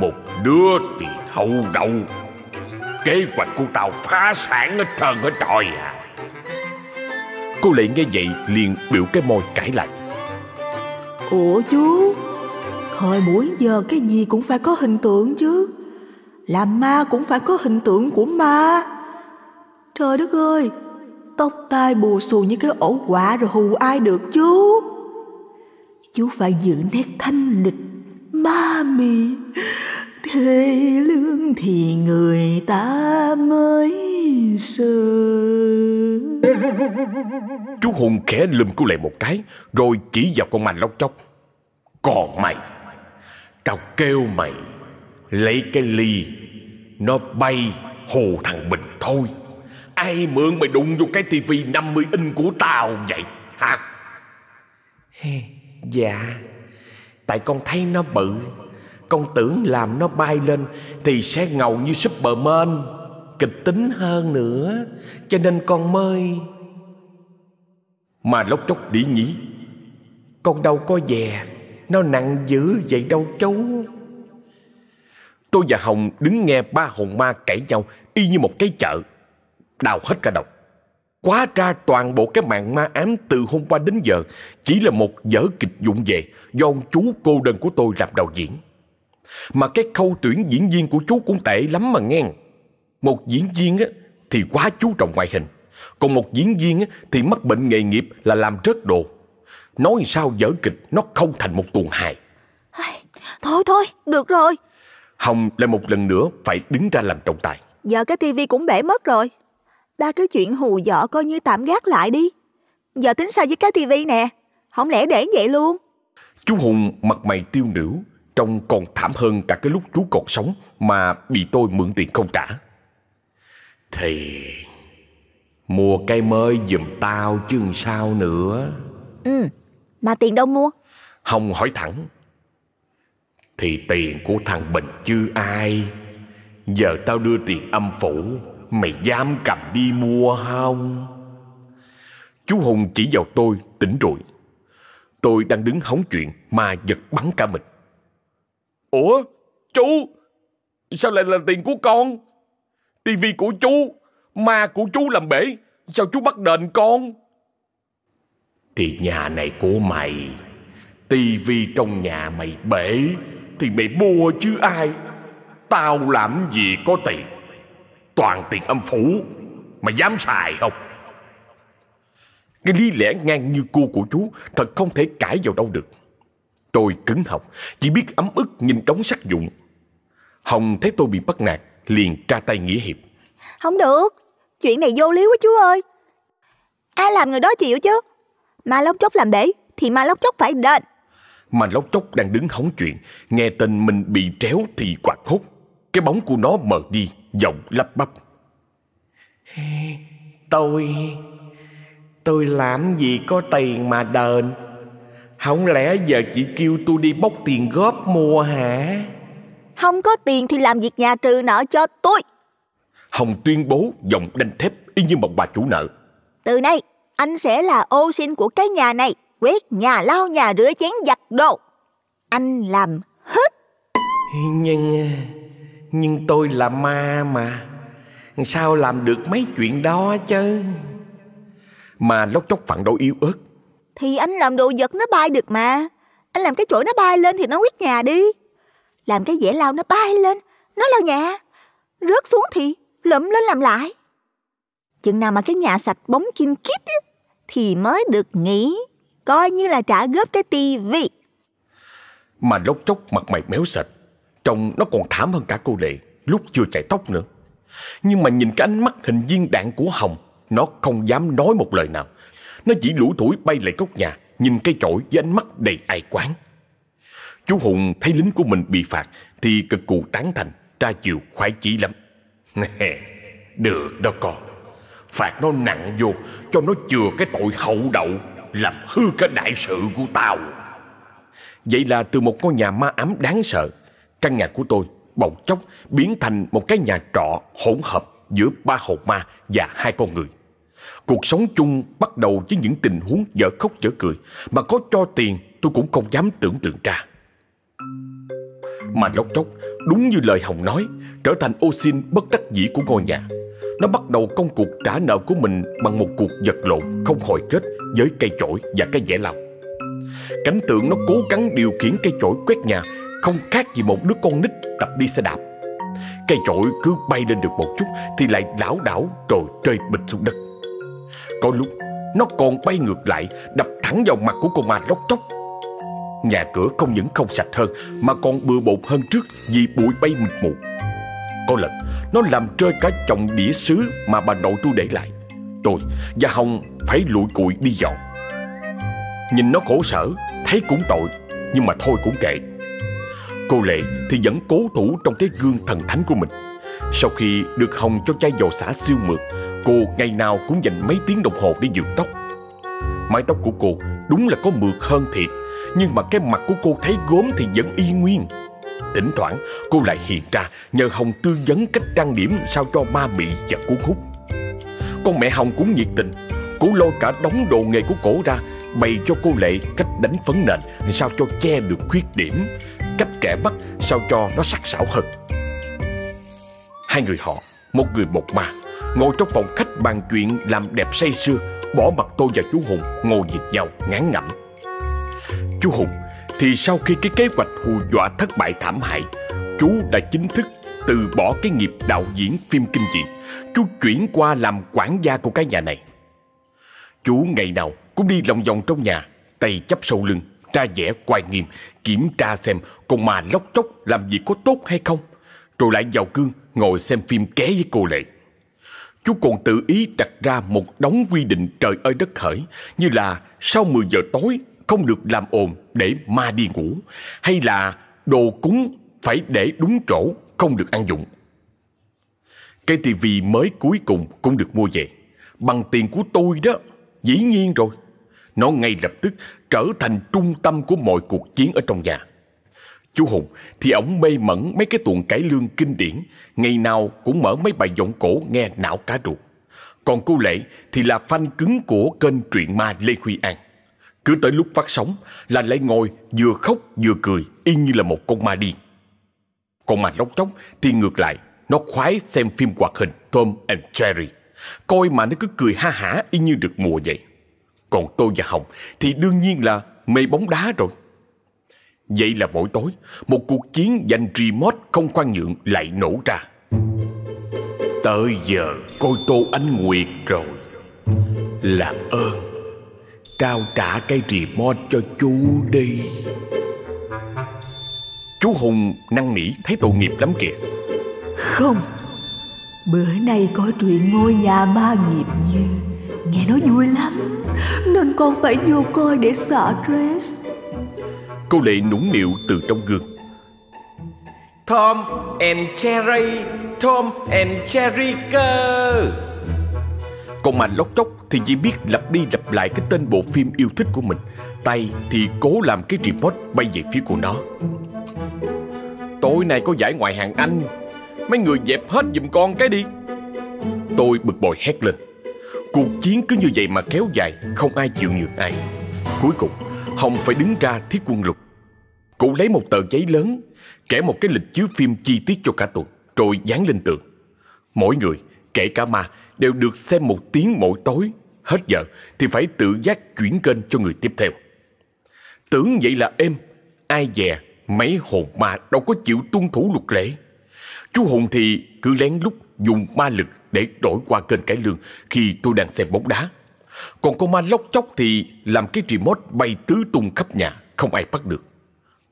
Speaker 1: một đứa thì thâu đậu. Kế hoạch của tao phá sản hết trơn hết trọi à. Cô Lệ nghe vậy liền biểu cái môi cãi lại.
Speaker 2: Ủa chú, Thời buổi giờ cái gì cũng phải có hình tượng chứ. Làm ma cũng phải có hình tượng của ma. Trời đất ơi, Tóc tai bù xù như cái ổ quả rồi hù ai được chú? Chú phải giữ nét thanh lịch Ma mị. Thê lương thì người ta mới sợ.
Speaker 1: Chú Hùng khẽ lùm cô Lệ một cái Rồi chỉ vào con ma lóc chóc. Còn mày Tao kêu mày Lấy cái ly Nó bay hồ thằng Bình thôi. Ai mượn mày đụng vô cái tivi 50 inch của tao vậy hả? Dạ Tại con thấy nó bự con tưởng làm nó bay lên Thì sẽ ngầu như Superman Kịch tính hơn nữa, Cho nên con mới. Mà lóc chóc đĩ nhỉ Con đâu có dè, Nó nặng dữ vậy đâu chú. Tôi và Hồng đứng nghe ba hồn ma cãi nhau Y như một cái chợ, đào hết cả đầu. Quá ra toàn bộ cái mạng ma ám từ hôm qua đến giờ Chỉ là một vở kịch dụng về Do ông chú cô đơn của tôi làm đạo diễn. Mà cái khâu tuyển diễn viên của chú cũng tệ lắm mà nghe. Một diễn viên á, thì quá chú trọng ngoại hình. Còn một diễn viên á, thì mắc bệnh nghề nghiệp là làm rớt đồ. Nói sao vở kịch nó không thành một tuần hài.
Speaker 2: Thôi thôi được rồi.
Speaker 1: Hồng lại một lần nữa phải đứng ra làm trọng tài.
Speaker 2: Giờ cái tivi cũng bể mất rồi. Ba cái chuyện hù dọ coi như tạm gác lại đi. Giờ tính sao với cái tivi nè? Không lẽ để vậy luôn?
Speaker 1: Chú Hùng mặt mày tiêu nữ Trông còn thảm hơn cả cái lúc chú còn sống Mà bị tôi mượn tiền không trả. Thì Mua cây mới giùm tao chứ sao nữa.
Speaker 2: Ừ Mà tiền đâu mua?
Speaker 1: Hồng hỏi thẳng. Thì tiền của thằng Bình chứ ai? Giờ tao đưa tiền âm phủ Mày dám cầm đi mua không? Chú Hùng chỉ vào tôi tỉnh rồi. Tôi đang đứng hóng chuyện Mà giật bắn cả mình Ủa, chú,
Speaker 3: Sao lại là tiền của con? Tivi của chú, Ma của chú làm bể, Sao chú bắt đền con?
Speaker 1: Thì nhà này của mày, Tivi trong nhà mày bể, Thì mày mua chứ ai? Tao làm gì có tiền? Toàn tiền âm phủ, Mày dám xài không? Cái lý lẽ ngang như cua của chú Thật không thể cãi vào đâu được. Tôi cứng họng Chỉ biết ấm ức nhìn đống sắt dụng. Hồng thấy tôi bị bắt nạt Liền tra tay nghĩa hiệp.
Speaker 2: Không được Chuyện này vô lý quá chú ơi. Ai làm người đó chịu chứ? Ma lóc chốc làm bể Thì ma lóc chốc phải đền.
Speaker 1: Mà lóc chốc đang đứng hóng chuyện Nghe tên mình bị tréo thì quạt hốt. Cái bóng của nó mờ đi Giọng lắp bắp.
Speaker 4: Tôi Tôi làm gì có tiền mà đền Không lẽ giờ chị kêu tôi đi bốc tiền góp mua hả?
Speaker 2: Không có tiền thì làm việc nhà trừ nợ cho tôi.
Speaker 1: Hồng tuyên bố giọng đanh thép Y như một bà chủ nợ.
Speaker 2: Từ nay anh sẽ là ô xin của cái nhà này Quét nhà lau nhà rửa chén giặt đồ. Anh làm hết.
Speaker 4: Nhưng Nhưng tôi là ma mà. Sao làm được mấy chuyện đó chứ?
Speaker 1: Mà lóc chóc phản đối yếu ớt
Speaker 2: thì anh làm đồ vật nó bay được mà. Anh làm cái chổi nó bay lên thì nó quét nhà đi. Làm cái dẻ lau nó bay lên, Nó lau nhà. Rớt xuống thì lụm lên làm lại. Chừng nào mà cái nhà sạch bóng kim kít Thì mới được nghỉ. Coi như là trả góp cái tivi.
Speaker 1: Mà lóc chóc mặt mày méo sệt, Trông nó còn thảm hơn cả cô Lệ, Lúc chưa chạy tóc nữa. Nhưng mà nhìn cái ánh mắt hình viên đạn của Hồng, Nó không dám nói một lời nào. Nó chỉ lũ thủi bay lại góc nhà, Nhìn cây chổi với ánh mắt đầy ai quán. Chú Hùng thấy lính của mình bị phạt Thì cực cù tán thành, Ra chiều khoái chí lắm. Nè Được đó con Phạt nó nặng vô, Cho nó chừa cái tội hậu đậu, Làm hư cả đại sự của tao. Vậy là từ một ngôi nhà ma ám đáng sợ, Căn nhà của tôi bỗng chốc biến thành một cái nhà trọ hỗn hợp giữa ba hồn ma và hai con người. Cuộc sống chung bắt đầu với những tình huống dở khóc dở cười mà có cho tiền tôi cũng không dám tưởng tượng ra. Mà lóc chốc, đúng như lời Hồng nói, trở thành ô xin bất đắc dĩ của ngôi nhà. Nó bắt đầu công cuộc trả nợ của mình bằng một cuộc vật lộn không hồi kết với cây chổi và cái dẻ lau. Cảnh tượng nó cố gắng điều khiển cây chổi quét nhà không khác gì một đứa con nít tập đi xe đạp. Cây chổi cứ bay lên được một chút thì lại đảo đảo rồi rơi bịch xuống đất. Có lúc nó còn bay ngược lại đập thẳng vào mặt của con ma lóc chóc. Nhà cửa không những không sạch hơn mà còn bừa bộn hơn trước vì bụi bay mịt mù. Có lần nó làm rơi cả chồng đĩa sứ mà bà nội tôi để lại. Tôi và Hồng phải lụi cụi đi dọn. Nhìn nó khổ sở, thấy cũng tội, nhưng mà thôi cũng kệ. Cô Lệ thì vẫn cố thủ trong cái gương thần thánh của mình. Sau khi được Hồng cho chai dầu xả siêu mượt, cô ngày nào cũng dành mấy tiếng đồng hồ để dưỡng tóc. Mái tóc của cô đúng là có mượt hơn thiệt, nhưng mà cái mặt của cô thấy gốm thì vẫn y nguyên. Thỉnh thoảng cô lại hiện ra nhờ Hồng tư vấn cách trang điểm sao cho ma mị và cuốn hút. Con mẹ Hồng cũng nhiệt tình, cô lôi cả đống đồ nghề của cổ ra bày cho cô Lệ cách đánh phấn nền sao cho che được khuyết điểm, cách kẻ mắt sao cho nó sắc sảo hơn. Hai người họ, một người một ma, ngồi trong phòng khách bàn chuyện làm đẹp say sưa, bỏ mặt tôi và chú Hùng ngồi nhìn nhau ngán ngẩm. Chú Hùng thì sau khi cái kế hoạch hù dọa thất bại thảm hại, chú đã chính thức từ bỏ cái nghiệp đạo diễn phim kinh dị. Chú chuyển qua làm quản gia của cái nhà này. Chú ngày nào cũng đi lòng vòng trong nhà, tay chắp sau lưng, ra vẻ quay nghiêm, kiểm tra xem con ma lóc chóc làm gì có tốt hay không. Rồi lại vào gương ngồi xem phim ké với cô Lệ. Chú còn tự ý đặt ra một đống quy định trời ơi đất khởi, như là sau 10 giờ tối không được làm ồn để ma đi ngủ, hay là đồ cúng phải để đúng chỗ, không được ăn dụng. Cái tivi mới cuối cùng cũng được mua về bằng tiền của tôi đó. Dĩ nhiên rồi. Nó ngay lập tức trở thành trung tâm của mọi cuộc chiến ở trong nhà. Chú Hùng thì ổng mê mẩn mấy cái tuồng cải lương kinh điển, ngày nào cũng mở mấy bài giọng cổ nghe não cá ruột. Còn cô Lệ thì là fan cứng của kênh truyện ma Lê Huy An. Cứ tới lúc phát sóng là lại ngồi vừa khóc vừa cười y như là một con ma điên. Còn mà lóc chóc thì ngược lại, nó khoái xem phim hoạt hình Tom and Jerry. Coi mà nó cứ cười ha hả y như được mùa vậy. Còn tôi và Hồng thì đương nhiên là mê bóng đá rồi. Vậy là mỗi tối, một cuộc chiến giành remote không khoan nhượng lại nổ ra. Tới giờ coi Tô Anh Nguyệt rồi. Làm ơn, trao trả cây remote cho chú đi. Chú Hùng năn nỉ thấy tội nghiệp lắm kìa.
Speaker 2: Không Bữa nay có chuyện ngôi nhà ma nghiệp dư Nghe nói vui lắm Nên con phải vô coi để xả stress
Speaker 1: Cô Lệ nũng nịu từ trong gương.
Speaker 4: Tom and Jerry Tom and Jerry cơ.
Speaker 1: Còn mà lóc chóc thì chỉ biết lặp đi lặp lại cái tên bộ phim yêu thích của mình. Tay thì cố làm cái remote bay về phía của nó. Tối nay có giải ngoại hạng Anh. Mấy người dẹp hết giùm con cái đi. Tôi bực bội hét lên. Cuộc chiến cứ như vậy mà kéo dài Không ai chịu nhường ai. Cuối cùng Hồng phải đứng ra thiết quân luật Cụ lấy một tờ giấy lớn Kẻ một cái lịch chiếu phim chi tiết cho cả tuần Rồi dán lên tường. Mỗi người, kể cả ma Đều được xem một tiếng mỗi tối. Hết giờ thì phải tự giác chuyển kênh cho người tiếp theo. Tưởng vậy là êm Ai dè Mấy hồn ma đâu có chịu tuân thủ luật lệ. Chú Hùng thì cứ lén lút dùng ma lực để đổi qua kênh cải lương khi tôi đang xem bóng đá. Còn con ma lóc chóc thì làm cái remote bay tứ tung khắp nhà, không ai bắt được.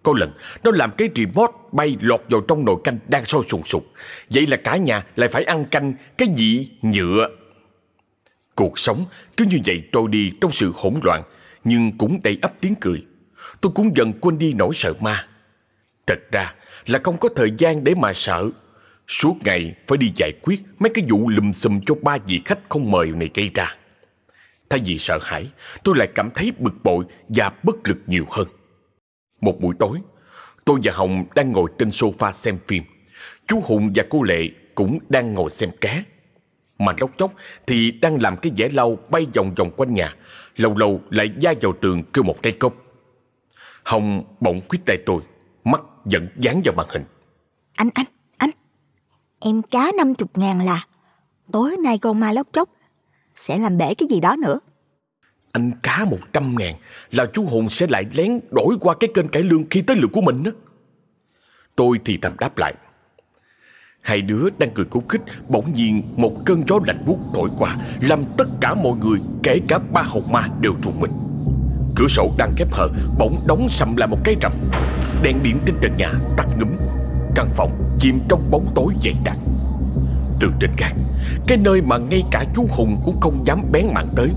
Speaker 1: Có lần, nó làm cái remote bay lọt vào trong nồi canh đang sôi sùng sục. Vậy là cả nhà lại phải ăn canh cái gì nhựa. Cuộc sống cứ như vậy trôi đi trong sự hỗn loạn, nhưng cũng đầy ắp tiếng cười. Tôi cũng dần quên đi nỗi sợ ma. Thật ra là không có thời gian để mà sợ. Suốt ngày phải đi giải quyết mấy cái vụ lùm xùm cho ba vị khách không mời này gây ra. Thay vì sợ hãi, tôi lại cảm thấy bực bội và bất lực nhiều hơn. Một buổi tối, tôi và Hồng đang ngồi trên sofa xem phim. Chú Hùng và cô Lệ cũng đang ngồi xem cá. Mà lóc chóc thì đang làm cái vẻ lau bay vòng vòng quanh nhà, lâu lâu lại da vào tường kêu một cây cốc. Hồng bỗng quyết tay tôi, mắt vẫn dán vào màn hình.
Speaker 2: Anh, anh, anh Em cá 50 ngàn là Tối nay con ma lóc chóc sẽ làm bể cái gì đó nữa.
Speaker 1: Anh cá 100 ngàn là chú Hùng sẽ lại lén đổi qua cái kênh cải lương khi tới lượt của mình đó. Tôi thì thầm đáp lại. Hai đứa đang cười khúc khích Bỗng nhiên một cơn gió lạnh buốt thổi qua Làm tất cả mọi người Kể cả ba hồn ma đều trùng mình. Cửa sổ đang khép hờ Bỗng đóng sầm lại một cái rầm. Đèn điện trên trần nhà tắt ngấm, Căn phòng chìm trong bóng tối dày đặc. Từ trên gác Cái nơi mà ngay cả chú Hùng cũng không dám bén mảng tới.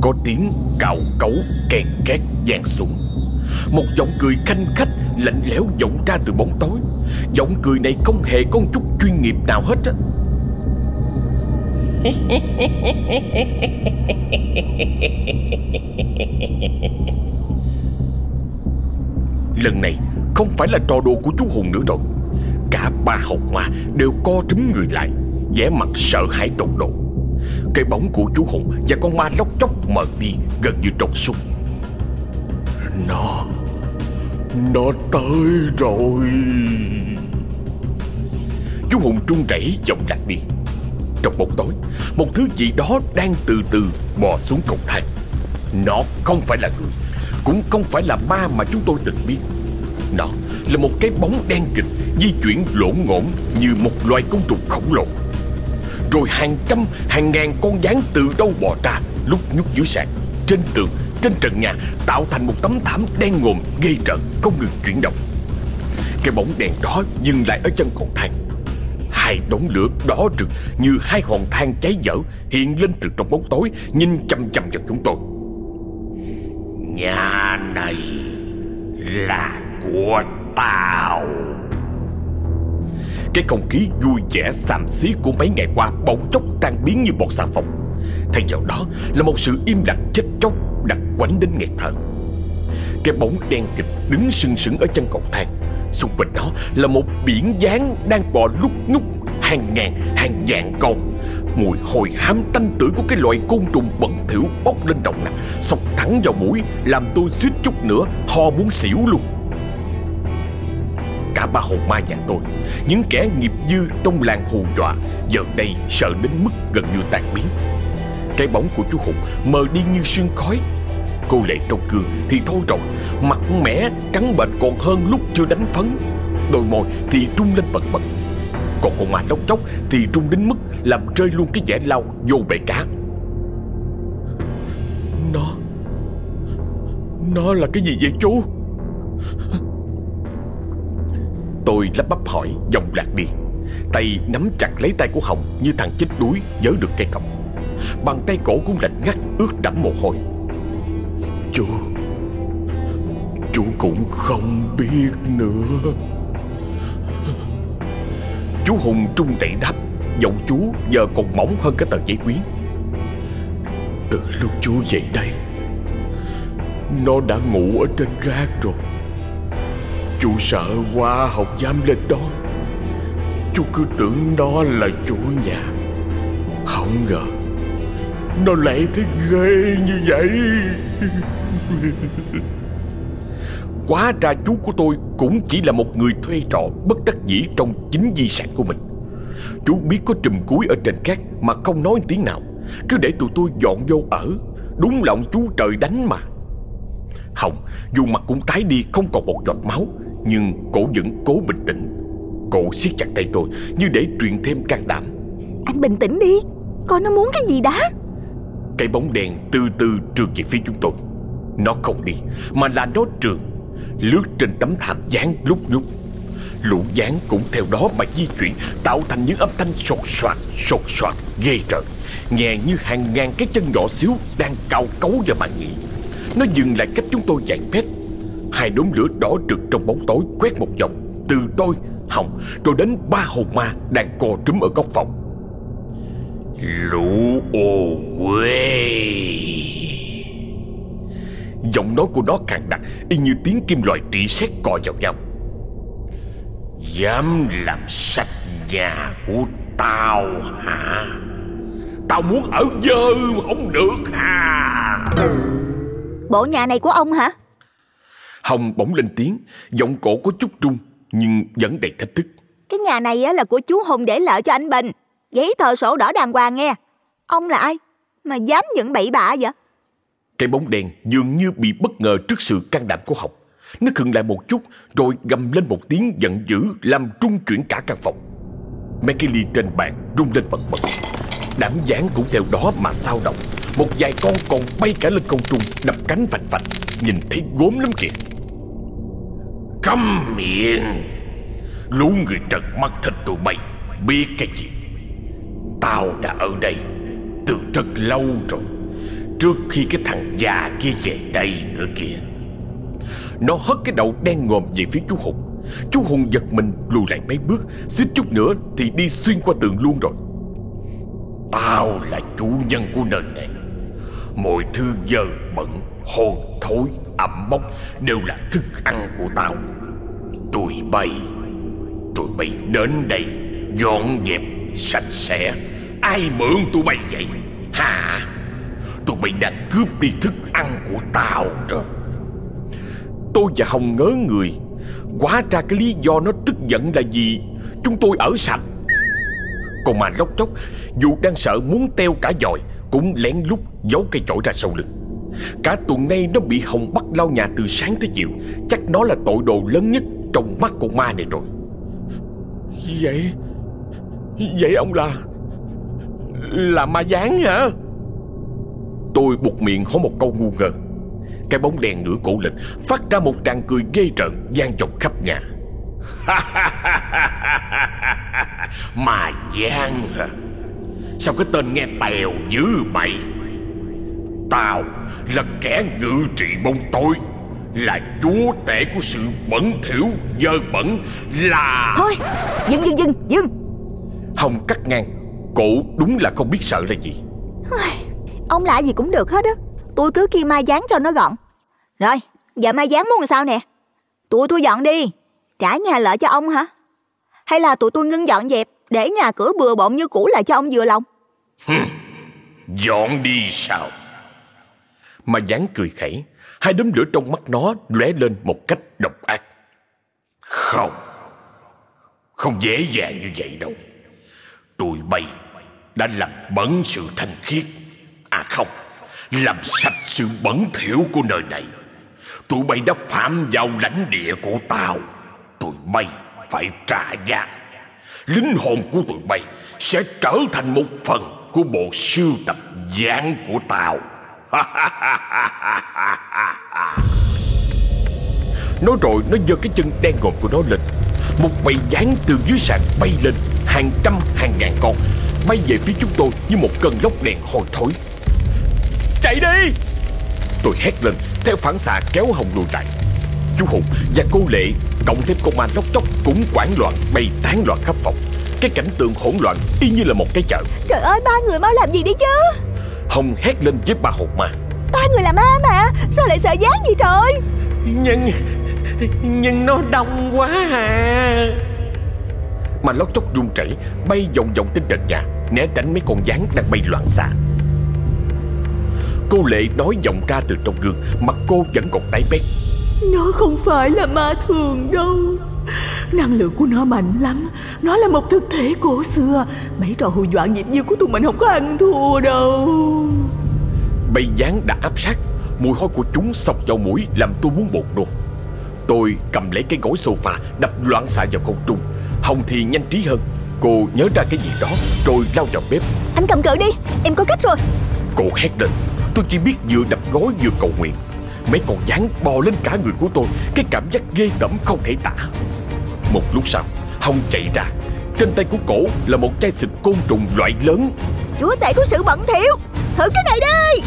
Speaker 1: Có tiếng cạo cấu kèn két vang xuống. Một giọng cười khanh khách, lạnh lẽo vọng ra từ bóng tối. Giọng cười này không hề có chút chuyên nghiệp nào hết á. Lần này, không phải là trò đùa của chú Hùng nữa rồi. Cả ba học ma đều co trúm người lại vẻ mặt sợ hãi tột độ Cái bóng của chú Hùng và con ma lóc chóc mờ đi gần như trong suốt
Speaker 3: Nó Nó tới rồi.
Speaker 1: Chú Hùng trung rẩy giọng lạc đi. Trong bóng tối, Một thứ gì đó đang từ từ bò xuống cầu thang. Nó không phải là người, Cũng không phải là ma mà chúng tôi từng biết. Nó là một cái bóng đen kịch Di chuyển lộn ngổn như một loài côn trùng khổng lồ. Rồi hàng trăm hàng ngàn con gián từ đâu bò ra Lúc nhúc dưới sàn. Trên tường, trên trần nhà Tạo thành một tấm thảm đen ngồm, ghê rợn Không ngừng chuyển động. Cái bóng đèn đó dừng lại ở chân cầu thang Hai đống lửa đỏ rực như hai hòn than cháy dở hiện lên từ trong bóng tối nhìn chăm chăm vào chúng tôi.
Speaker 3: Nhà này là của tao.
Speaker 1: Cái không khí vui vẻ, xàm xí của mấy ngày qua bỗng chốc tan biến như bọt xà phòng. Thay vào đó là một sự im lặng chết chóc đặc quánh đến nghẹt thở. Cái bóng đen kịch đứng sừng sững ở chân cầu thang Xung quanh đó là một biển dáng đang bò lúc nhúc hàng ngàn, hàng vạn con Mùi hồi hám tanh tưởi của cái loại côn trùng bẩn thỉu bốc lên động nặng Sọc thẳng vào mũi, làm tôi suýt chút nữa ho muốn xỉu luôn Cả ba hồn ma nhà tôi. Những kẻ nghiệp dư trong làng hù dọa, Giờ đây sợ đến mức gần như tan biến. Cái bóng của chú Hùng mờ đi như sương khói. Cô Lệ trong gương thì thôi rồi, Mặt mẻ trắng bệnh còn hơn lúc chưa đánh phấn. Đôi môi thì trung lên bật bật. Còn con ma lóc chóc thì trung đến mức Làm rơi luôn cái vẻ lau vô bể cá.
Speaker 3: Nó Nó là cái gì vậy chú?
Speaker 1: Tôi lắp bắp hỏi, Dòng lạc đi. Tay nắm chặt lấy tay của Hồng Như thằng chết đuối, giớ được cây cọc. Bàn tay cổ cũng lạnh ngắt, ướt đẫm mồ hôi.
Speaker 3: Chú Chú cũng không biết nữa.
Speaker 1: Chú Hùng trung đẩy đáp Giọng chú giờ còn mỏng hơn cái tờ giấy quý.
Speaker 3: Từ lúc chú về đây, Nó đã ngủ ở trên gác rồi. Chú sợ quá không dám lên đó. Chú cứ tưởng nó là chủ nhà. Không ngờ, Nó lại thấy ghê như vậy.
Speaker 1: Quá ra chú của tôi cũng chỉ là một người thuê trọ bất đắc dĩ trong chính di sản của mình. Chú biết có trùm cuối ở trên cát mà không nói tiếng nào. Cứ để tụi tôi dọn vô ở, Đúng lòng chú trời đánh mà. Hồng dù mặt cũng tái đi, không còn một giọt máu. Nhưng cổ vẫn cố bình tĩnh. Cổ siết chặt tay tôi như để truyền thêm can đảm.
Speaker 2: Anh bình tĩnh đi. Coi nó muốn cái gì đã?
Speaker 1: Cái bóng đèn từ từ trượt về phía chúng tôi. Nó không đi Mà là nó trượt. Lướt trên tấm thảm dán lúc lúc. Lũ dán cũng theo đó mà di chuyển Tạo thành những âm thanh sột soạt Sột soạt ghê rợn. Nghe như hàng ngàn cái chân nhỏ xíu Đang cào cấu vào màn nhĩ. Nó dừng lại cách chúng tôi vài mét Hai đốm lửa đỏ rực trong bóng tối Quét một vòng. Từ tôi, Hồng Rồi đến ba hồn ma đang co trúm ở góc phòng. Lũ ô quê Giọng nói của nó càng đặc Y như tiếng kim loại trị sét cò vào nhau. Dám làm sạch nhà của tao hả? Tao muốn ở dơ mà không được hả?
Speaker 2: Bộ nhà này của ông hả
Speaker 1: Hồng bỗng lên tiếng Giọng cổ có chút trung Nhưng vẫn đầy thách thức.
Speaker 2: Cái nhà này á là của chú Hùng để lại cho anh Bình. Giấy tờ sổ đỏ đàng hoàng nghe. Ông là ai? Mà dám nhận bậy bạ vậy?
Speaker 1: Cái bóng đèn dường như bị bất ngờ trước sự can đảm của Hồng. Nó khựng lại một chút Rồi gầm lên một tiếng giận dữ Làm trung chuyển cả căn phòng. Mấy cái ly trên bàn rung lên bật bật. Đám gián cũng theo đó mà sao động. Một vài con còn bay cả lên không trung Đập cánh phành phạch Nhìn thấy gốm lắm kìa Câm miệng. Lũ người trần mắt thịt tụi bay. Biết cái gì? Tao đã ở đây Từ rất lâu rồi. Trước khi cái thằng già kia về đây nữa kìa. Nó hất cái đầu đen ngòm về phía chú Hùng. Chú Hùng giật mình, lùi lại mấy bước. Suýt chút nữa thì đi xuyên qua tường luôn rồi. Tao là chủ nhân của nơi này. Mọi thứ dơ bẩn, hôi thối, ẩm mốc Đều là thức ăn của tao. Tụi bay Tụi bay đến đây Dọn dẹp sạch sẽ. Ai mượn tụi bay vậy? Hả? Tụi bay đang cướp đi thức ăn của tao rồi. Tôi và Hồng ngớ người. Quá ra cái lý do nó tức giận là gì? Chúng tôi ở sạch. Còn mà lóc chóc Dù đang sợ muốn teo cả dòi cũng lén lút giấu cây chổi ra sau lưng. Cả tuần nay nó bị Hồng bắt lau nhà từ sáng tới chiều. Chắc nó là tội đồ lớn nhất Trong mắt con ma này rồi.
Speaker 3: Vậy? Vậy ông là Là ma gián hả?
Speaker 1: Tôi buộc miệng hỏi một câu ngu ngơ. Cái bóng đèn ngửa cổ lên Phát ra một tràng cười ghê rợn gian vọng khắp nhà. Mà gian hả Sao cái tên nghe tèo dữ mày? Tao là kẻ ngự trị bóng tối Là chúa tể của sự bẩn thỉu Dơ bẩn Là
Speaker 2: Thôi dừng dừng dừng dừng.
Speaker 1: Hồng cắt ngang Cổ đúng là không biết sợ là gì.
Speaker 2: Ông lạ gì cũng được hết á. Tôi cứ kêu mai dán cho nó gọn. Rồi giờ mai dán muốn làm sao nè? Tụi tôi dọn đi Trả nhà lợi cho ông hả? Hay là tụi tôi ngưng dọn dẹp Để nhà cửa bừa bộn như cũ lại cho ông vừa lòng
Speaker 1: Dọn đi sao? Mà dáng cười khẩy, Hai đốm lửa trong mắt nó lóe lên một cách độc ác. Không
Speaker 5: Không dễ dàng như vậy đâu. Tụi bay đã làm bẩn sự thanh khiết. À không, Làm sạch sự bẩn thỉu của nơi này. Tụi bay đã phạm vào lãnh địa của tao. Tụi bay phải trả giá. Linh hồn của tụi bay Sẽ trở thành một phần của bộ sưu tập gián của tao.
Speaker 1: Nói rồi nó giơ cái chân đen ngòm của nó lên. Một bầy gián từ dưới sàn bay lên, Hàng trăm, hàng ngàn con, Bay về phía chúng tôi như một cơn lốc đèn hồi thối. Chạy đi! Tôi hét lên, theo phản xạ kéo Hồng lùi lại. Chú Hùng và cô Lệ, Cộng thêm công an lóc chóc cũng quảng loạn, Bay tán loạn khắp phòng. Cái cảnh tượng hỗn loạn y như là một cái chợ.
Speaker 2: Trời ơi ba người mau làm gì đi chứ?
Speaker 1: Hồng hét lên với bà hồn ma.
Speaker 2: Ba người là ma mà Sao lại sợ gián gì trời?
Speaker 6: Nhưng Nhưng nó đông quá à.
Speaker 1: Mà lóc chóc run rẩy Bay vòng vòng trên trần nhà Né tránh mấy con gián đang bay loạn xạ. Cô Lệ nói vọng ra từ trong gương Mặt cô vẫn còn tái mét
Speaker 2: Nó không phải là ma thường đâu. Năng lượng của nó mạnh lắm. Nó là một thực thể cổ xưa. Mấy trò hù dọa nghiệp dư của tụi mình không có ăn thua đâu.
Speaker 1: Bầy gián đã áp sát Mùi hôi của chúng sọc vào mũi Làm tôi muốn bột nôn Tôi cầm lấy cái gối sofa Đập loạn xạ vào không trung. Hồng thì nhanh trí hơn. Cô nhớ ra cái gì đó Rồi lao vào bếp.
Speaker 2: Anh cầm cự đi Em có cách rồi.
Speaker 1: Cô hét lên. Tôi chỉ biết vừa đập gối vừa cầu nguyện Mấy con gián bò lên cả người của tôi Cái cảm giác ghê tởm không thể tả. Một lúc sau Hồng chạy ra. Trên tay của cổ là một chai xịt côn trùng loại lớn.
Speaker 2: Chúa tể của sự bẩn thỉu Thử cái này đi!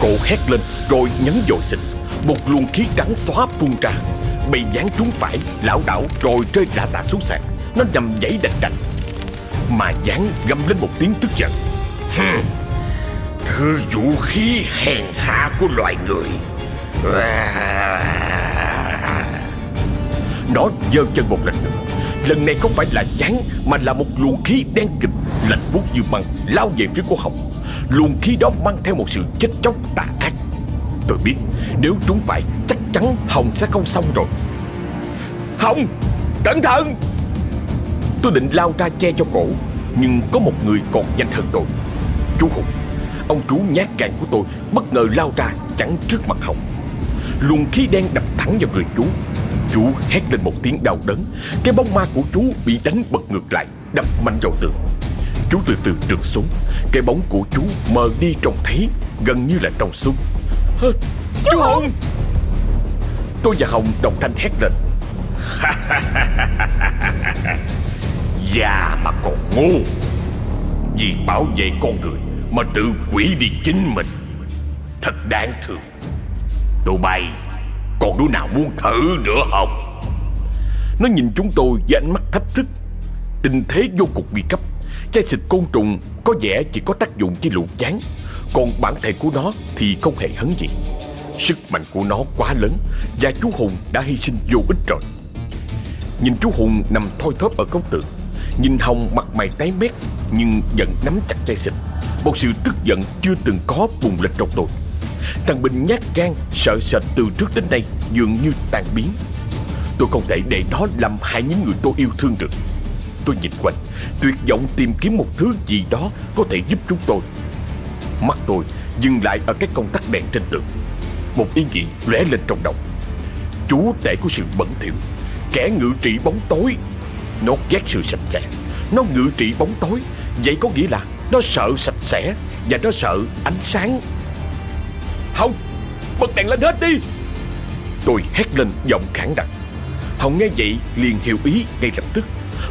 Speaker 1: Cô hét lên rồi nhấn dội xịt. Một luồng khí trắng xóa phun ra. Bầy gián trúng phải lão đảo rồi rơi rã tả xuống sàn. Nó nằm giãy đành đành. Mà gián gầm lên một tiếng tức giận.
Speaker 5: Thứ vũ khí hèn hạ của loài người.
Speaker 1: Nó giơ chân một lần nữa. Lần này không phải là gián Mà là một luồng khí đen kịch, Lạnh buốt như băng lao về phía của Hồng. Luồng khí đó mang theo một sự chết chóc tà ác. Tôi biết, Nếu trúng phải, chắc chắn Hồng sẽ không xong rồi. Hồng, Cẩn thận! Tôi định lao ra che cho cổ, Nhưng có một người còn nhanh hơn tôi. Chú Hùng Ông chú nhát gan của tôi Bất ngờ lao ra chắn trước mặt Hồng. Luồng khí đen đập thẳng vào người chú. Chú hét lên một tiếng đau đớn. Cái bóng ma của chú bị đánh bật ngược lại Đập mạnh vào tường. Chú từ từ trượt xuống. Cái bóng của chú mờ đi trông thấy Gần như là trong suốt. Hơ, Chú Hùng Tôi và Hồng đồng thanh hét lên.
Speaker 5: Già mà còn ngu! Vì bảo vệ con người mà tự quỷ đi chính mình. Thật đáng thương. Tụi bay, Còn đứa nào muốn thử nữa không?
Speaker 1: Nó nhìn chúng tôi với ánh mắt thách thức. Tình thế vô cùng nguy cấp. Chai xịt côn trùng có vẻ chỉ có tác dụng với lũ chán. Còn bản thể của nó thì không hề hấn gì. Sức mạnh của nó quá lớn Và chú Hùng đã hy sinh vô ích rồi. Nhìn chú Hùng nằm thoi thóp ở góc tường, Nhìn Hồng mặt mày tái mét Nhưng vẫn nắm chặt chai xịt. Một sự tức giận chưa từng có bùng lên trong tôi. Thằng Bình nhát gan, Sợ sệt từ trước đến nay, Dường như tan biến. Tôi không thể để nó làm hại những người tôi yêu thương được. Tôi nhìn quanh, Tuyệt vọng tìm kiếm một thứ gì đó Có thể giúp chúng tôi. Mắt tôi dừng lại ở cái công tắc đèn trên tường. Một ý nghĩ lóe lên trong đầu. Chú tể của sự bẩn thỉu, Kẻ ngự trị bóng tối. Nó ghét sự sạch sẽ, Nó ngự trị bóng tối. Vậy có nghĩa là nó sợ sạch sẽ Và nó sợ ánh sáng. Không Bật đèn lên hết đi. Tôi hét lên giọng khẳng đặc. Hồng nghe vậy liền hiểu ý ngay lập tức.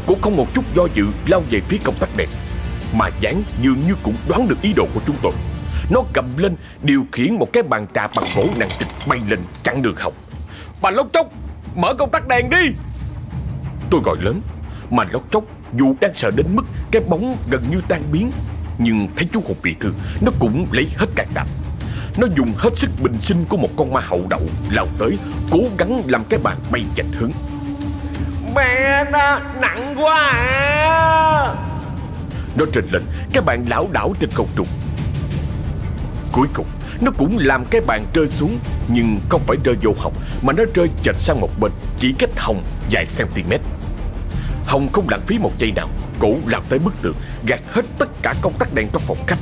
Speaker 1: Cũng không một chút do dự lao về phía công tắc đèn. Mà dáng dường như cũng đoán được ý đồ của chúng tôi. Nó cầm lên, điều khiển một cái bàn trà bằng gỗ nặng trịch bay lên chặn đường Hồng. Bà lóc chốc, mở công tắc đèn đi. Tôi gọi lớn, Mà lóc chốc dù đang sợ đến mức cái bóng gần như tan biến Nhưng thấy chú Hùng bị thương Nó cũng lấy hết can đảm. Nó dùng hết sức bình sinh của một con ma hậu đậu Lao tới Cố gắng làm cái bàn bay chạch hướng.
Speaker 6: Mẹ nó nặng quá à.
Speaker 1: Nó trên lên Cái bàn lão đảo trên không trung Cuối cùng Nó cũng làm cái bàn rơi xuống Nhưng không phải rơi vô Hồng Mà nó rơi chệch sang một bên Chỉ cách Hồng vài cm Hồng không lãng phí một giây nào Cổ lao tới bức tường Gạt hết tất cả công tắc đèn trong phòng khách.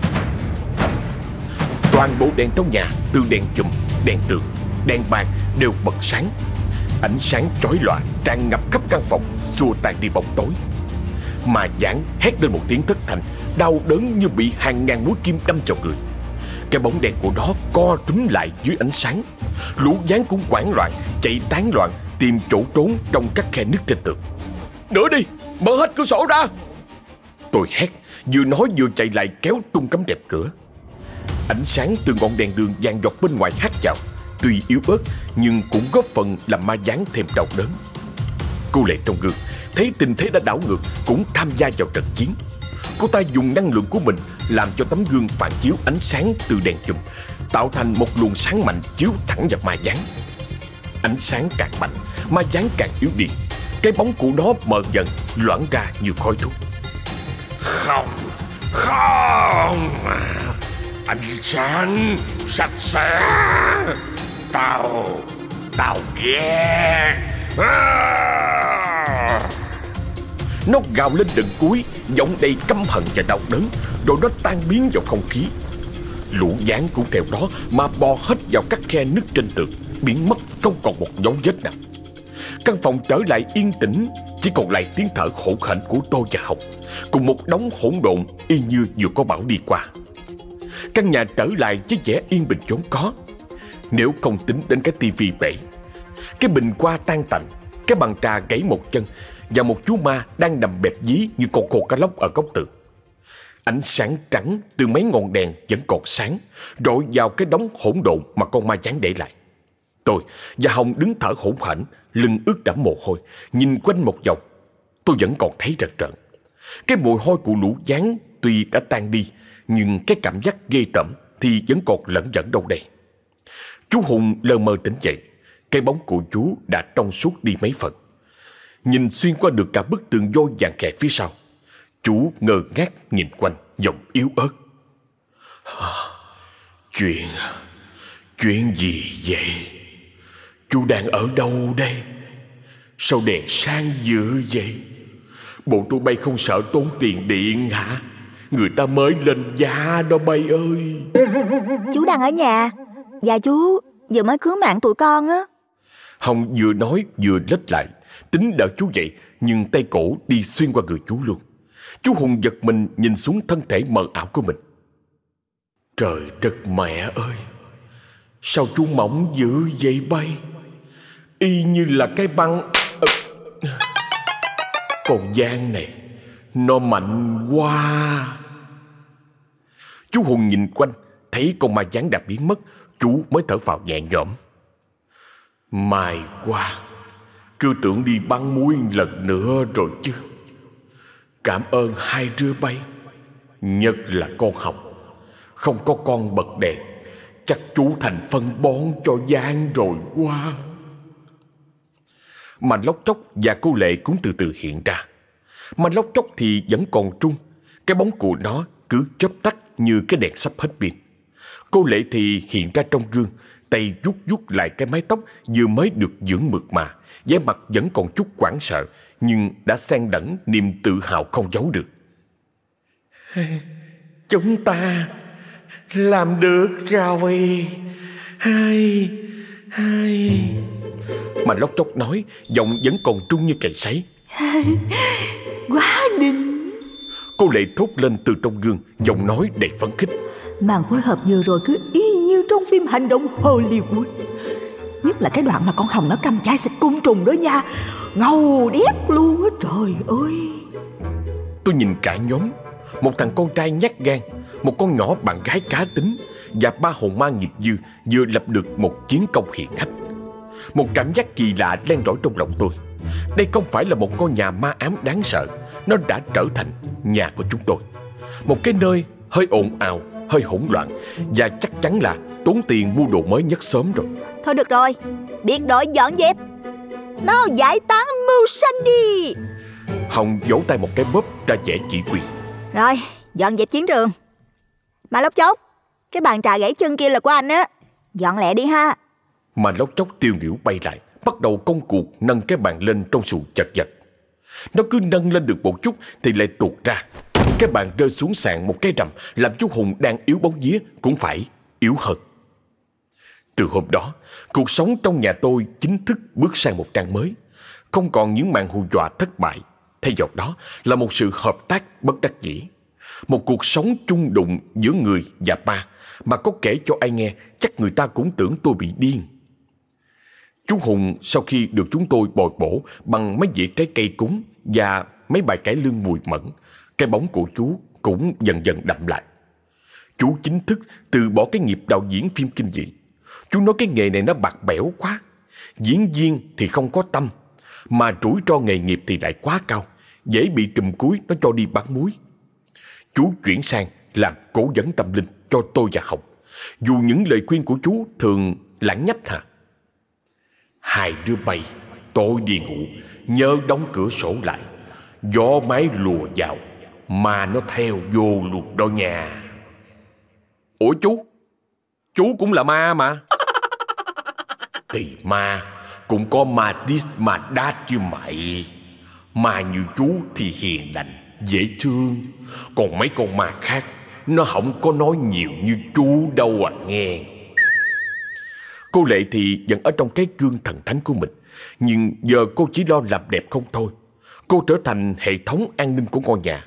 Speaker 1: Toàn bộ đèn trong nhà Từ đèn chùm, đèn tường, đèn bàn Đều bật sáng. Ánh sáng chói lòa tràn ngập khắp căn phòng Xua tan đi bóng tối. Mà giảng hét lên một tiếng thất thành Đau đớn như bị hàng ngàn mũi kim đâm vào người. Cái bóng đèn của nó co trúm lại dưới ánh sáng. Lũ gián cũng quảng loạn Chạy tán loạn Tìm chỗ trốn trong các khe nứt trên tường. Nữa đi Mở hết cửa sổ ra! Tôi hét Vừa nói vừa chạy lại kéo tung cắm rẹp cửa. Ánh sáng từ ngọn đèn đường vàng dọc bên ngoài hắt vào Tuy yếu ớt nhưng cũng góp phần làm ma dáng thêm đau đớn. Cô Lệ trong gương thấy tình thế đã đảo ngược cũng tham gia vào trận chiến. Cô ta dùng năng lượng của mình làm cho tấm gương phản chiếu ánh sáng từ đèn chùm Tạo thành một luồng sáng mạnh chiếu thẳng vào ma dáng Ánh sáng càng mạnh, ma dáng càng yếu đi. Cái bóng của nó mờ dần, loãng ra như khói thuốc.
Speaker 3: Không, không. Ánh sáng sạch sẽ. Tao, tao ghét. À!
Speaker 1: Nó gào lên lần cuối Giọng đầy căm hận và đau đớn. Rồi nó tan biến vào không khí. Lũ gián cũng theo đó Mà bò hết vào các khe nứt trên tường Biến mất không còn một dấu vết nào. Căn phòng trở lại yên tĩnh, Chỉ còn lại tiếng thở khổ hển của tôi và học, Cùng một đống hỗn độn Y như vừa có bão đi qua. Căn nhà trở lại với vẻ yên bình vốn có. Nếu không tính đến cái tivi bể, Cái bình qua tan tành, Cái bàn trà gãy một chân Và một chú ma đang nằm bẹp dí Như con cột cá lóc ở góc tường. Ánh sáng trắng từ mấy ngọn đèn vẫn còn sáng, Rọi vào cái đống hỗn độn mà con ma dán để lại. Tôi và Hồng đứng thở hổn hển, Lưng ướt đẫm mồ hôi, Nhìn quanh một vòng. Tôi vẫn còn thấy rợn rợn. Cái mùi hôi của lũ gián tuy đã tan đi, Nhưng cái cảm giác ghê tởm Thì vẫn còn lẫn dẫn đâu đây. Chú Hùng lờ mờ tỉnh dậy, Cái bóng của chú đã trong suốt đi mấy phần. Nhìn xuyên qua được cả bức tường vôi vàng khè phía sau, Chú ngơ ngác nhìn quanh, Giọng yếu ớt. Chuyện Chuyện gì vậy? Chú đang ở đâu đây? Sao đèn sang dữ vậy? Bộ tôi bay không sợ tốn tiền điện hả? Người ta mới lên giá đó bay ơi.
Speaker 2: Chú đang ở nhà. Dạ chú vừa mới cứu mạng tụi con á.
Speaker 1: Hồng vừa nói vừa lết lại. Tính đỡ chú dậy Nhưng tay cổ đi xuyên qua người chú luôn. Chú Hùng giật mình nhìn xuống thân thể mờ ảo của mình. Trời đất mẹ ơi! Sao chú mỏng dữ vậy bay Y như là cái băng. Còn Giang này, Nó mạnh quá. Chú Hùng nhìn quanh, Thấy con ma gián đã biến mất, Chú mới thở phào nhẹ nhõm. Mai quá, Cứ tưởng đi băng muối lần nữa rồi chứ. Cảm ơn hai đứa bay, Nhất là con học Không có con bật đèn Chắc chú thành phân bón cho Giang rồi quá. Mà lóc chóc và cô Lệ cũng từ từ hiện ra. Mà lóc chóc thì vẫn còn trung. Cái bóng của nó cứ chớp tắt như cái đèn sắp hết pin. Cô Lệ thì hiện ra trong gương Tay vuốt vuốt lại cái mái tóc vừa mới được dưỡng mượt mà. Vẻ mặt vẫn còn chút hoảng sợ Nhưng đã xen lẫn niềm tự hào không giấu được.
Speaker 4: Chúng ta làm được rồi. Hai, hai.
Speaker 1: Mà lóc chóc nói Giọng vẫn còn trung như cày sấy.
Speaker 2: Quá đỉnh
Speaker 1: Cô Lệ thốt lên từ trong gương Giọng nói đầy phấn khích.
Speaker 2: Màn phối hợp vừa rồi cứ y như trong phim hành động Hollywood. Nhất là cái đoạn mà con Hồng nó cầm chai xịt côn trùng đó nha. Ngầu đét luôn á trời ơi.
Speaker 1: Tôi nhìn cả nhóm. Một thằng con trai nhát gan Một con nhỏ bạn gái cá tính Và ba hồn ma nghiệp dư Vừa lập được một chiến công hiển hách Một cảm giác kỳ lạ len lỏi trong lòng tôi. Đây không phải là một ngôi nhà ma ám đáng sợ. Nó đã trở thành nhà của chúng tôi. Một cái nơi hơi ồn ào Hơi hỗn loạn Và chắc chắn là tốn tiền mua đồ mới nhất sớm rồi.
Speaker 2: Thôi được rồi Biệt đội dọn dẹp. Mau giải tán mưu sanh đi.
Speaker 1: Hồng vỗ tay một cái bóp ra vẻ chỉ huy.
Speaker 2: Rồi dọn dẹp chiến trường. Mà lóc chốc Cái bàn trà gãy chân kia là của anh á. Dọn lẹ đi ha
Speaker 1: mà lóc chóc tiêu nghỉu bay lại, Bắt đầu công cuộc nâng cái bàn lên trong sự chật vật. Nó cứ nâng lên được một chút Thì lại tuột ra. Cái bàn rơi xuống sàn một cái rầm, Làm chú Hùng đang yếu bóng vía Cũng phải yếu hơn. Từ hôm đó, Cuộc sống trong nhà tôi chính thức bước sang một trang mới. Không còn những màn hù dọa thất bại. Thay vào đó là một sự hợp tác bất đắc dĩ. Một cuộc sống chung đụng giữa người và ma. Mà có kể cho ai nghe, Chắc người ta cũng tưởng tôi bị điên. Chú Hùng sau khi được chúng tôi bồi bổ Bằng mấy dĩa trái cây cúng Và mấy bài cải lương mùi mẫn, Cái bóng của chú cũng dần dần đậm lại. Chú chính thức từ bỏ cái nghiệp đạo diễn phim kinh dị. Chú nói cái nghề này nó bạc bẽo quá, Diễn viên thì không có tâm, Mà rủi ro nghề nghiệp thì lại quá cao, Dễ bị trùm cuối nó cho đi bán muối. Chú chuyển sang làm cố vấn tâm linh cho tôi và Hồng. Dù những lời khuyên của chú thường lãng nhách hả? Hai đứa bay Tôi đi ngủ Nhớ đóng cửa sổ lại. Gió máy lùa vào Mà nó theo vô luôn đó nhà.
Speaker 3: Ủa chú? Chú cũng là ma mà.
Speaker 1: Thì ma Cũng có ma dis ma đát chứ mày. Ma như chú thì hiền lành Dễ thương. Còn mấy con ma khác Nó không có nói nhiều như chú đâu à nghe Cô Lệ thì vẫn ở trong cái gương thần thánh của mình. Nhưng giờ cô chỉ lo làm đẹp không thôi. Cô trở thành hệ thống an ninh của ngôi nhà.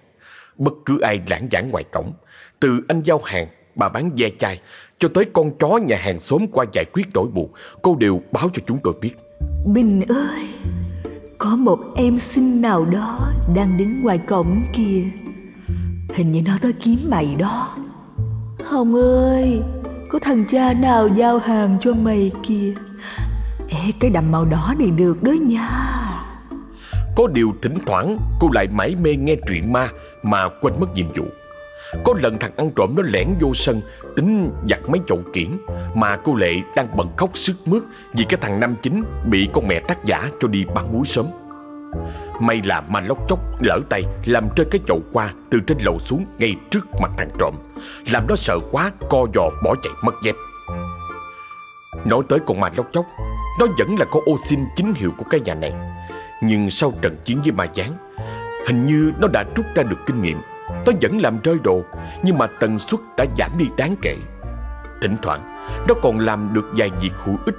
Speaker 1: Bất cứ ai lãng giảng ngoài cổng Từ anh giao hàng, bà bán ve chai Cho tới con chó nhà hàng xóm qua giải quyết nỗi buồn Cô đều báo cho chúng tôi biết.
Speaker 2: Bình ơi Có một em xinh nào đó Đang đứng ngoài cổng kia. Hình như nó tới kiếm mày đó. Hồng ơi! Có thằng cha nào giao hàng cho mày kia Ê, cái đầm màu đỏ này được đó nha.
Speaker 1: Có điều thỉnh thoảng, cô lại mãi mê nghe truyện ma Mà quên mất nhiệm vụ. Có lần thằng ăn trộm nó lẻn vô sân, Tính giặt mấy chậu kiển Mà cô Lệ đang bận khóc sức mướt Vì cái thằng năm chính bị con mẹ tác giả cho đi bán muối sớm. May là ma lóc chóc lỡ tay, Làm rơi cái chậu qua, từ trên lầu xuống, ngay trước mặt thằng trộm. Làm nó sợ quá, co giò, bỏ chạy, mất dép. Nói tới con ma lóc chóc, Nó vẫn là con ô xin chính hiệu của cái nhà này. Nhưng sau trận chiến với ma gián Hình như nó đã rút ra được kinh nghiệm. Nó vẫn làm rơi đồ, Nhưng mà tần suất đã giảm đi đáng kể. Thỉnh thoảng, Nó còn làm được vài việc hữu ích,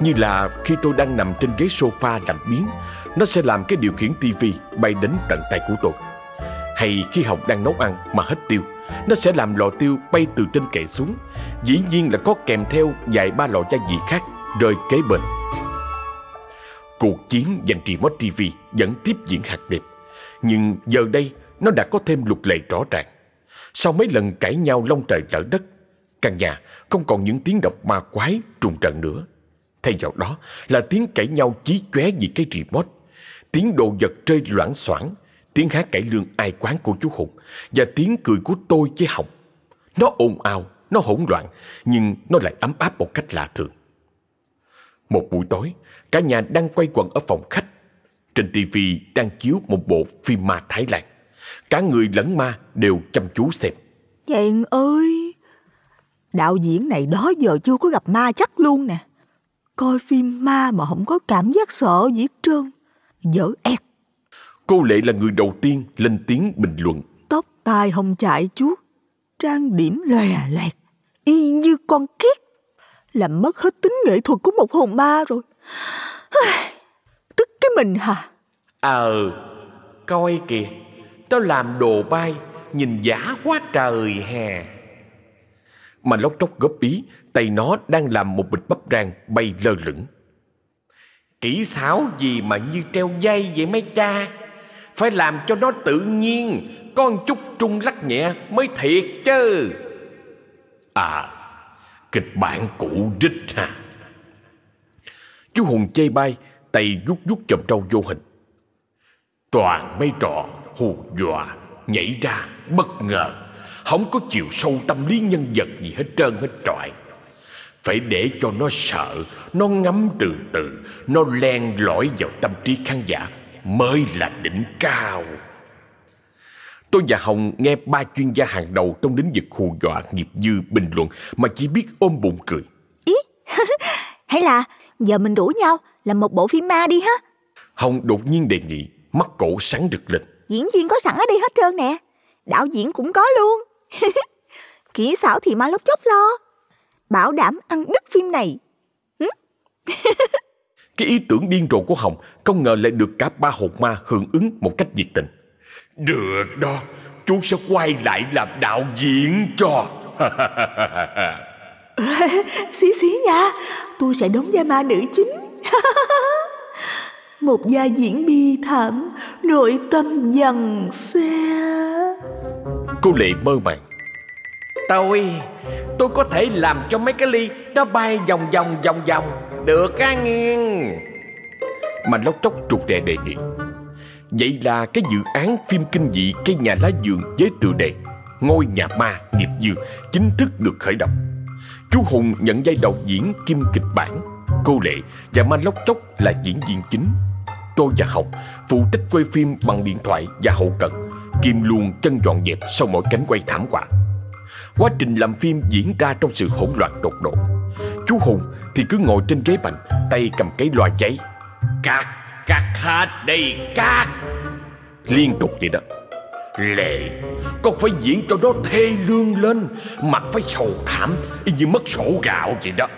Speaker 1: Như là khi tôi đang nằm trên ghế sofa làm biến nó sẽ làm cái điều khiển tivi bay đến tận tay của tôi. Hay khi Hồng đang nấu ăn mà hết tiêu, Nó sẽ làm lò tiêu bay từ trên kệ xuống. Dĩ nhiên là có kèm theo vài ba lọ gia vị khác rơi kế bên. Cuộc chiến giành remote TV vẫn tiếp diễn hạt đêm Nhưng giờ đây, nó đã có thêm luật lệ rõ ràng. Sau mấy lần cãi nhau long trời lỡ đất, Căn nhà không còn những tiếng động ma quái trùng trận nữa. Thay vào đó là tiếng cãi nhau chí chóe vì cái remote. Tiếng đồ vật rơi loãng xoảng Tiếng hát cải lương ai quán của chú Hùng Và tiếng cười của tôi với Hồng. Nó ồn ào, nó hỗn loạn Nhưng nó lại ấm áp một cách lạ thường. Một buổi tối Cả nhà đang quay quần ở phòng khách. Trên tivi đang chiếu một bộ phim ma Thái Lan. Cả người lẫn ma đều chăm chú xem.
Speaker 2: Chàng ơi Đạo diễn này đó giờ chưa có gặp ma chắc luôn nè. Coi phim ma mà không có cảm giác sợ gì hết trơn. Dở ẹt
Speaker 1: Cô Lệ là người đầu tiên lên tiếng bình luận.
Speaker 2: Tóc tai hồng chạy chút Trang điểm lòe loẹt Y như con kiết Làm mất hết tính nghệ thuật của một hồn ma rồi. Tức cái mình hả?
Speaker 4: Ờ Coi kìa Nó làm đồ bay Nhìn giả quá trời hè.
Speaker 1: Mà lóc chóc góp ý Tay nó đang làm một bịch bắp rang bay lơ lửng
Speaker 4: Kỹ xảo gì mà như treo dây vậy mấy cha? Phải làm cho nó tự nhiên, Con chút trung lắc nhẹ mới thiệt chứ.
Speaker 1: À Kịch bản cũ rích ha. Chú Hùng chê bai, Tay vuốt vuốt chầm râu vô hình. Toàn mấy trò hù dọa, Nhảy ra, bất ngờ. Không có chiều sâu tâm lý nhân vật gì hết trơn, hết trọi. Phải để cho nó sợ Nó ngắm từ từ Nó len lỏi vào tâm trí khán giả Mới là đỉnh cao Tôi và Hồng nghe ba chuyên gia hàng đầu trong lĩnh vực hù dọa nghiệp dư bình luận mà chỉ biết ôm bụng cười.
Speaker 2: Ý, hay là giờ mình rủ nhau làm một bộ phim ma đi ha?
Speaker 1: Hồng đột nhiên đề nghị, mắt cổ sáng rực lên.
Speaker 2: Diễn viên có sẵn ở đây hết trơn nè. Đạo diễn cũng có luôn. Kỹ xảo thì ma lóc chốc lo. Bảo đảm ăn đứt phim này.
Speaker 1: Cái ý tưởng điên rồ của Hồng không ngờ lại được cả ba hồn ma hưởng ứng một cách nhiệt tình.
Speaker 3: Được đó, chú sẽ quay lại làm đạo diễn cho.
Speaker 2: Xí xí nha, tôi sẽ đóng vai ma nữ chính. Một vai diễn bi thảm, nội tâm dằn xe.
Speaker 1: Cô Lệ mơ màng.
Speaker 4: Tôi, tôi có thể làm cho mấy cái ly nó bay vòng vòng vòng vòng. Được á nghiêng.
Speaker 1: Mà lóc chóc trục rè đề nghị. Vậy là cái dự án phim kinh dị cây nhà lá vườn với tựa đề Ngôi nhà ma nghiệp dư chính thức được khởi động. Chú Hùng nhận vai đầu diễn kim kịch bản, cô Lệ và Ma Lóc Chóc là diễn viên chính. Tôi và Hồng phụ trách quay phim bằng điện thoại và hậu cận, Kim luôn chân dọn dẹp sau mỗi cánh quay thảm họa. Quá trình làm phim diễn ra trong sự hỗn loạn tột độ. Chú Hùng thì cứ ngồi trên ghế bành, tay cầm cái loa cháy.
Speaker 3: Cắt, cắt hết đi, cắt.
Speaker 1: liên tục vậy đó.
Speaker 3: Lệ, con phải diễn cho nó thê lương lên, mặt phải sầu thảm, y như mất sổ gạo vậy đó.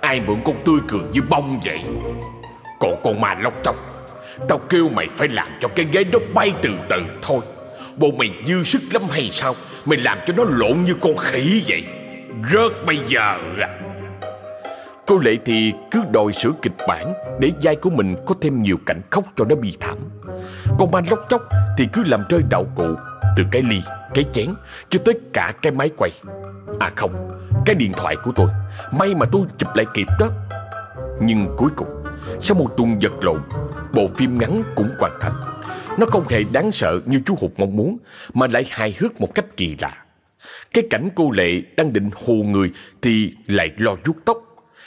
Speaker 3: Ai mượn con tươi cười như bông vậy? Còn con ma lóc tóc, tao kêu mày phải làm cho cái ghế nó bay từ từ thôi. Bộ mày dư sức lắm hay sao? Mày làm cho nó lộn như con khỉ vậy. Rớt bây giờ à.
Speaker 1: Cô Lệ thì cứ đòi sửa kịch bản để vai của mình có thêm nhiều cảnh khóc cho nó bi thảm. Còn man lóc chóc thì cứ làm rơi đạo cụ từ cái ly, cái chén cho tới cả cái máy quay. À không, cái điện thoại của tôi. May mà tôi chụp lại kịp đó. Nhưng cuối cùng, sau một tuần vật lộn, bộ phim ngắn cũng hoàn thành. Nó không hề đáng sợ như chú Hụt mong muốn, mà lại hài hước một cách kỳ lạ. Cái cảnh cô Lệ đang định hù người thì lại lo vuốt tóc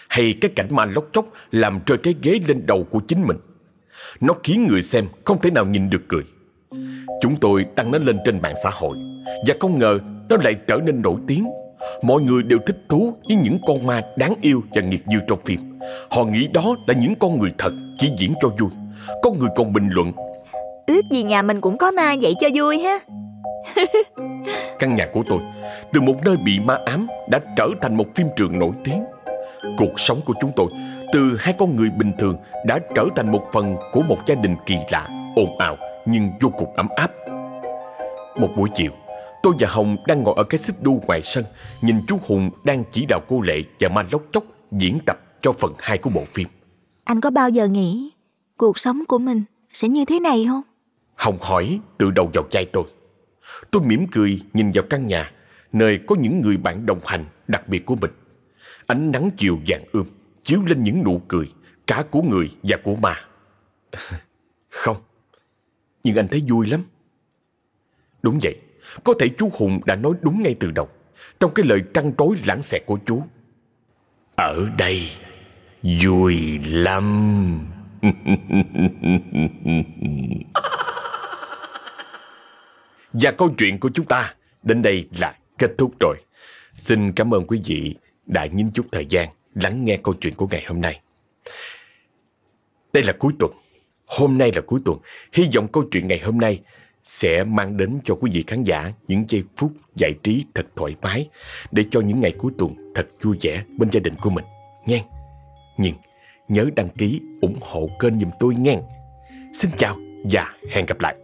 Speaker 1: hay cái cảnh ma lóc chóc làm rơi cái ghế lên đầu của chính mình. Nó khiến người xem không thể nào nhìn được cười. Chúng tôi đăng nó lên trên mạng xã hội và không ngờ nó lại trở nên nổi tiếng. Mọi người đều thích thú với những con ma đáng yêu và nghiệp dư trong phim. Họ nghĩ đó là những con người thật chỉ diễn cho vui. Có người còn bình luận
Speaker 2: Ước gì nhà mình cũng có ma vậy cho vui ha.
Speaker 1: căn nhà của tôi từ một nơi bị ma ám đã trở thành một phim trường nổi tiếng. Cuộc sống của chúng tôi từ hai con người bình thường đã trở thành một phần của một gia đình kỳ lạ, ồn ào nhưng vô cùng ấm áp. Một buổi chiều, tôi và Hồng đang ngồi ở cái xích đu ngoài sân, nhìn chú Hùng đang chỉ đạo cô Lệ và Ma Lóc Chóc diễn tập cho phần 2 của bộ phim.
Speaker 2: Anh có bao giờ nghĩ cuộc sống của mình sẽ như thế này không?
Speaker 1: Hồng hỏi từ đầu vào vai tôi. Tôi mỉm cười nhìn vào căn nhà, nơi có những người bạn đồng hành đặc biệt của mình. Ánh nắng chiều vàng ươm chiếu lên những nụ cười, cả của người và của ma. Không, nhưng anh thấy vui lắm. Đúng vậy, có thể chú Hùng đã nói đúng ngay từ đầu, trong cái lời trăn trối lãng xẹt của chú. Ở đây, vui lắm. Và câu chuyện của chúng ta đến đây là kết thúc rồi. Xin cảm ơn quý vị đã nhín chút thời gian lắng nghe câu chuyện của ngày hôm nay. Đây là cuối tuần. Hôm nay là cuối tuần. Hy vọng câu chuyện ngày hôm nay sẽ mang đến cho quý vị khán giả những giây phút giải trí thật thoải mái để cho những ngày cuối tuần thật vui vẻ bên gia đình của mình. Nghe. Nhưng nhớ đăng ký ủng hộ kênh giùm tôi nghe. Xin chào và hẹn gặp lại.